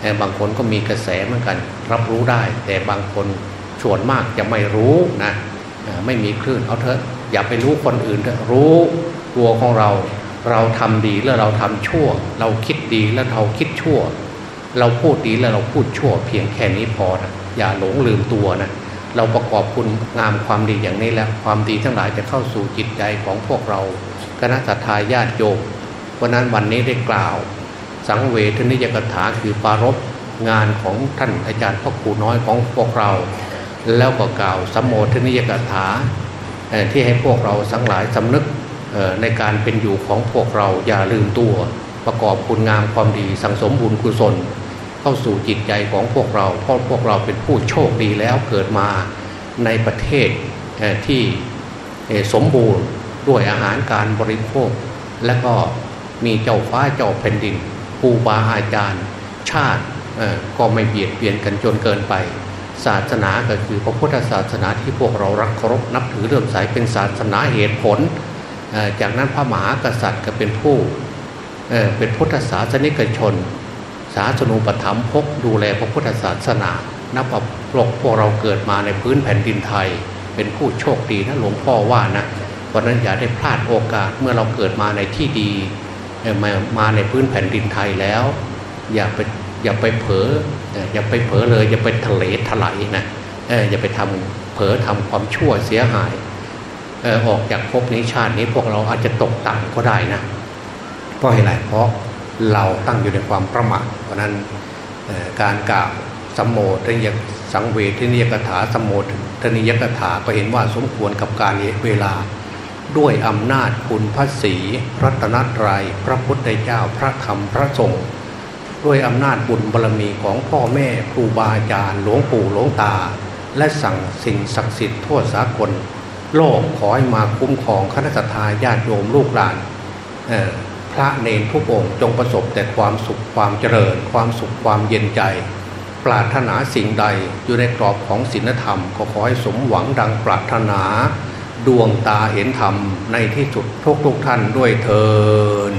แต่บางคนก็มีกระแสเหมือนกัน รับรู้ได้ แต่บางคนส่วนมากจะไม่รู้นะไม่มีคลื่นเอาเถอะอย่าไปรู้คนอื่นเถอะรู้ตัวของเรา เราทำดีแล้วเราทำชั่ว เราคิดดีแล้วเราคิดชั่ว เราพูดดีแล้วเราพูดชั่ว เพียงแค่นี้พอนะอย่าหลงลืมตัวนะ เราประกอบคุณงามความดีอย่างนี้แล้วความดีทั้งหลายจะเข้าสู่จิตใจของพวกเราคณะสัตยาญาติโยมเพราะนั้นวันนี้ได้กล่าว สังเวทนิยกถาคือปารบงานของท่านอาจารย์พ่อครูน้อยของพวกเรา แล้วก็กล่าวสัมโมทนิยกถาที่ให้พวกเราสังหลายสำนึกในการเป็นอยู่ของพวกเราอย่าลืมตัว ประกอบคุณงามความดีสังสมบุญกุศล เข้าสู่จิตใจของพวกเรา เพราะพวกเราเป็นผู้โชคดีแล้วเกิดมาในประเทศที่สมบูรณ์ด้วยอาหารการบริโภค และก็มีเจ้าฟ้าเจ้าแผ่นดินปูบาอาจารย์ ชาติก็ไม่เบียดเบียนกันจนเกินไป ศาสนาก็คือพระพุทธศาสนาที่พวกเรารักเคารพนับถือเรื่อมใสเป็นศาสนาเหตุผล จากนั้นพระมหากษัตริย์ก็เป็นผู้เป็นพุทธศาสนิกชนาสนูปถัมภกดูแลพระพุทธศาสนา นับว่าพวกพวกเราเกิดมาในพื้นแผ่นดินไทย เป็นผู้โชคดีนะหลวงพ่อว่านะเพราะนั้นอย่าได้พลาดโอกาสเมื่อเราเกิดมาในที่ดีมามาในพื้นแผ่นดินไทยแล้ว อย่าไปอย่าไปเผลออย่าไปเผลอเลย อย่าไปทะเลถลายนะอย่าไปทำเผลอทำความชั่วเสียหายออกจากภพนี้ชาตินี้พวกเราอาจจะตกต่ำก็ได้นะเพราะอะไรเพราะ เราตั้งอยู่ในความประมาทเพราะนั้นการกล่าวสมโภชนิยสังเวทนิยกถาสมโภชนิยกถาก็เห็นว่าสมควรกับการเวลา ด้วยอำนาจคุณพระศีรัตนตรัยพระพุทธเจ้าพระธรรมพระสงฆ์ด้วยอำนาจบุญบารรมีของพ่อแม่ครูบาอาจารย์หลวงปู่หลวงตา และสั่งสิ่งศักดิ์สิทธิ์ทั่วสากล โลกขอให้มาคุ้มครองคณะทาญาติโยมลูกหลาน ระเนรทุกองค์จงประสบแต่ความสุขความเจริญ ความสุขความเย็นใจ ปรารถนาสิ่งใดอยู่ในกรอบของศีลธรรมก็ขอให้สมหวังดังปรารถนา ดวงตาเห็นธรรมในที่สุดทุกทุกท่านด้วยเทอ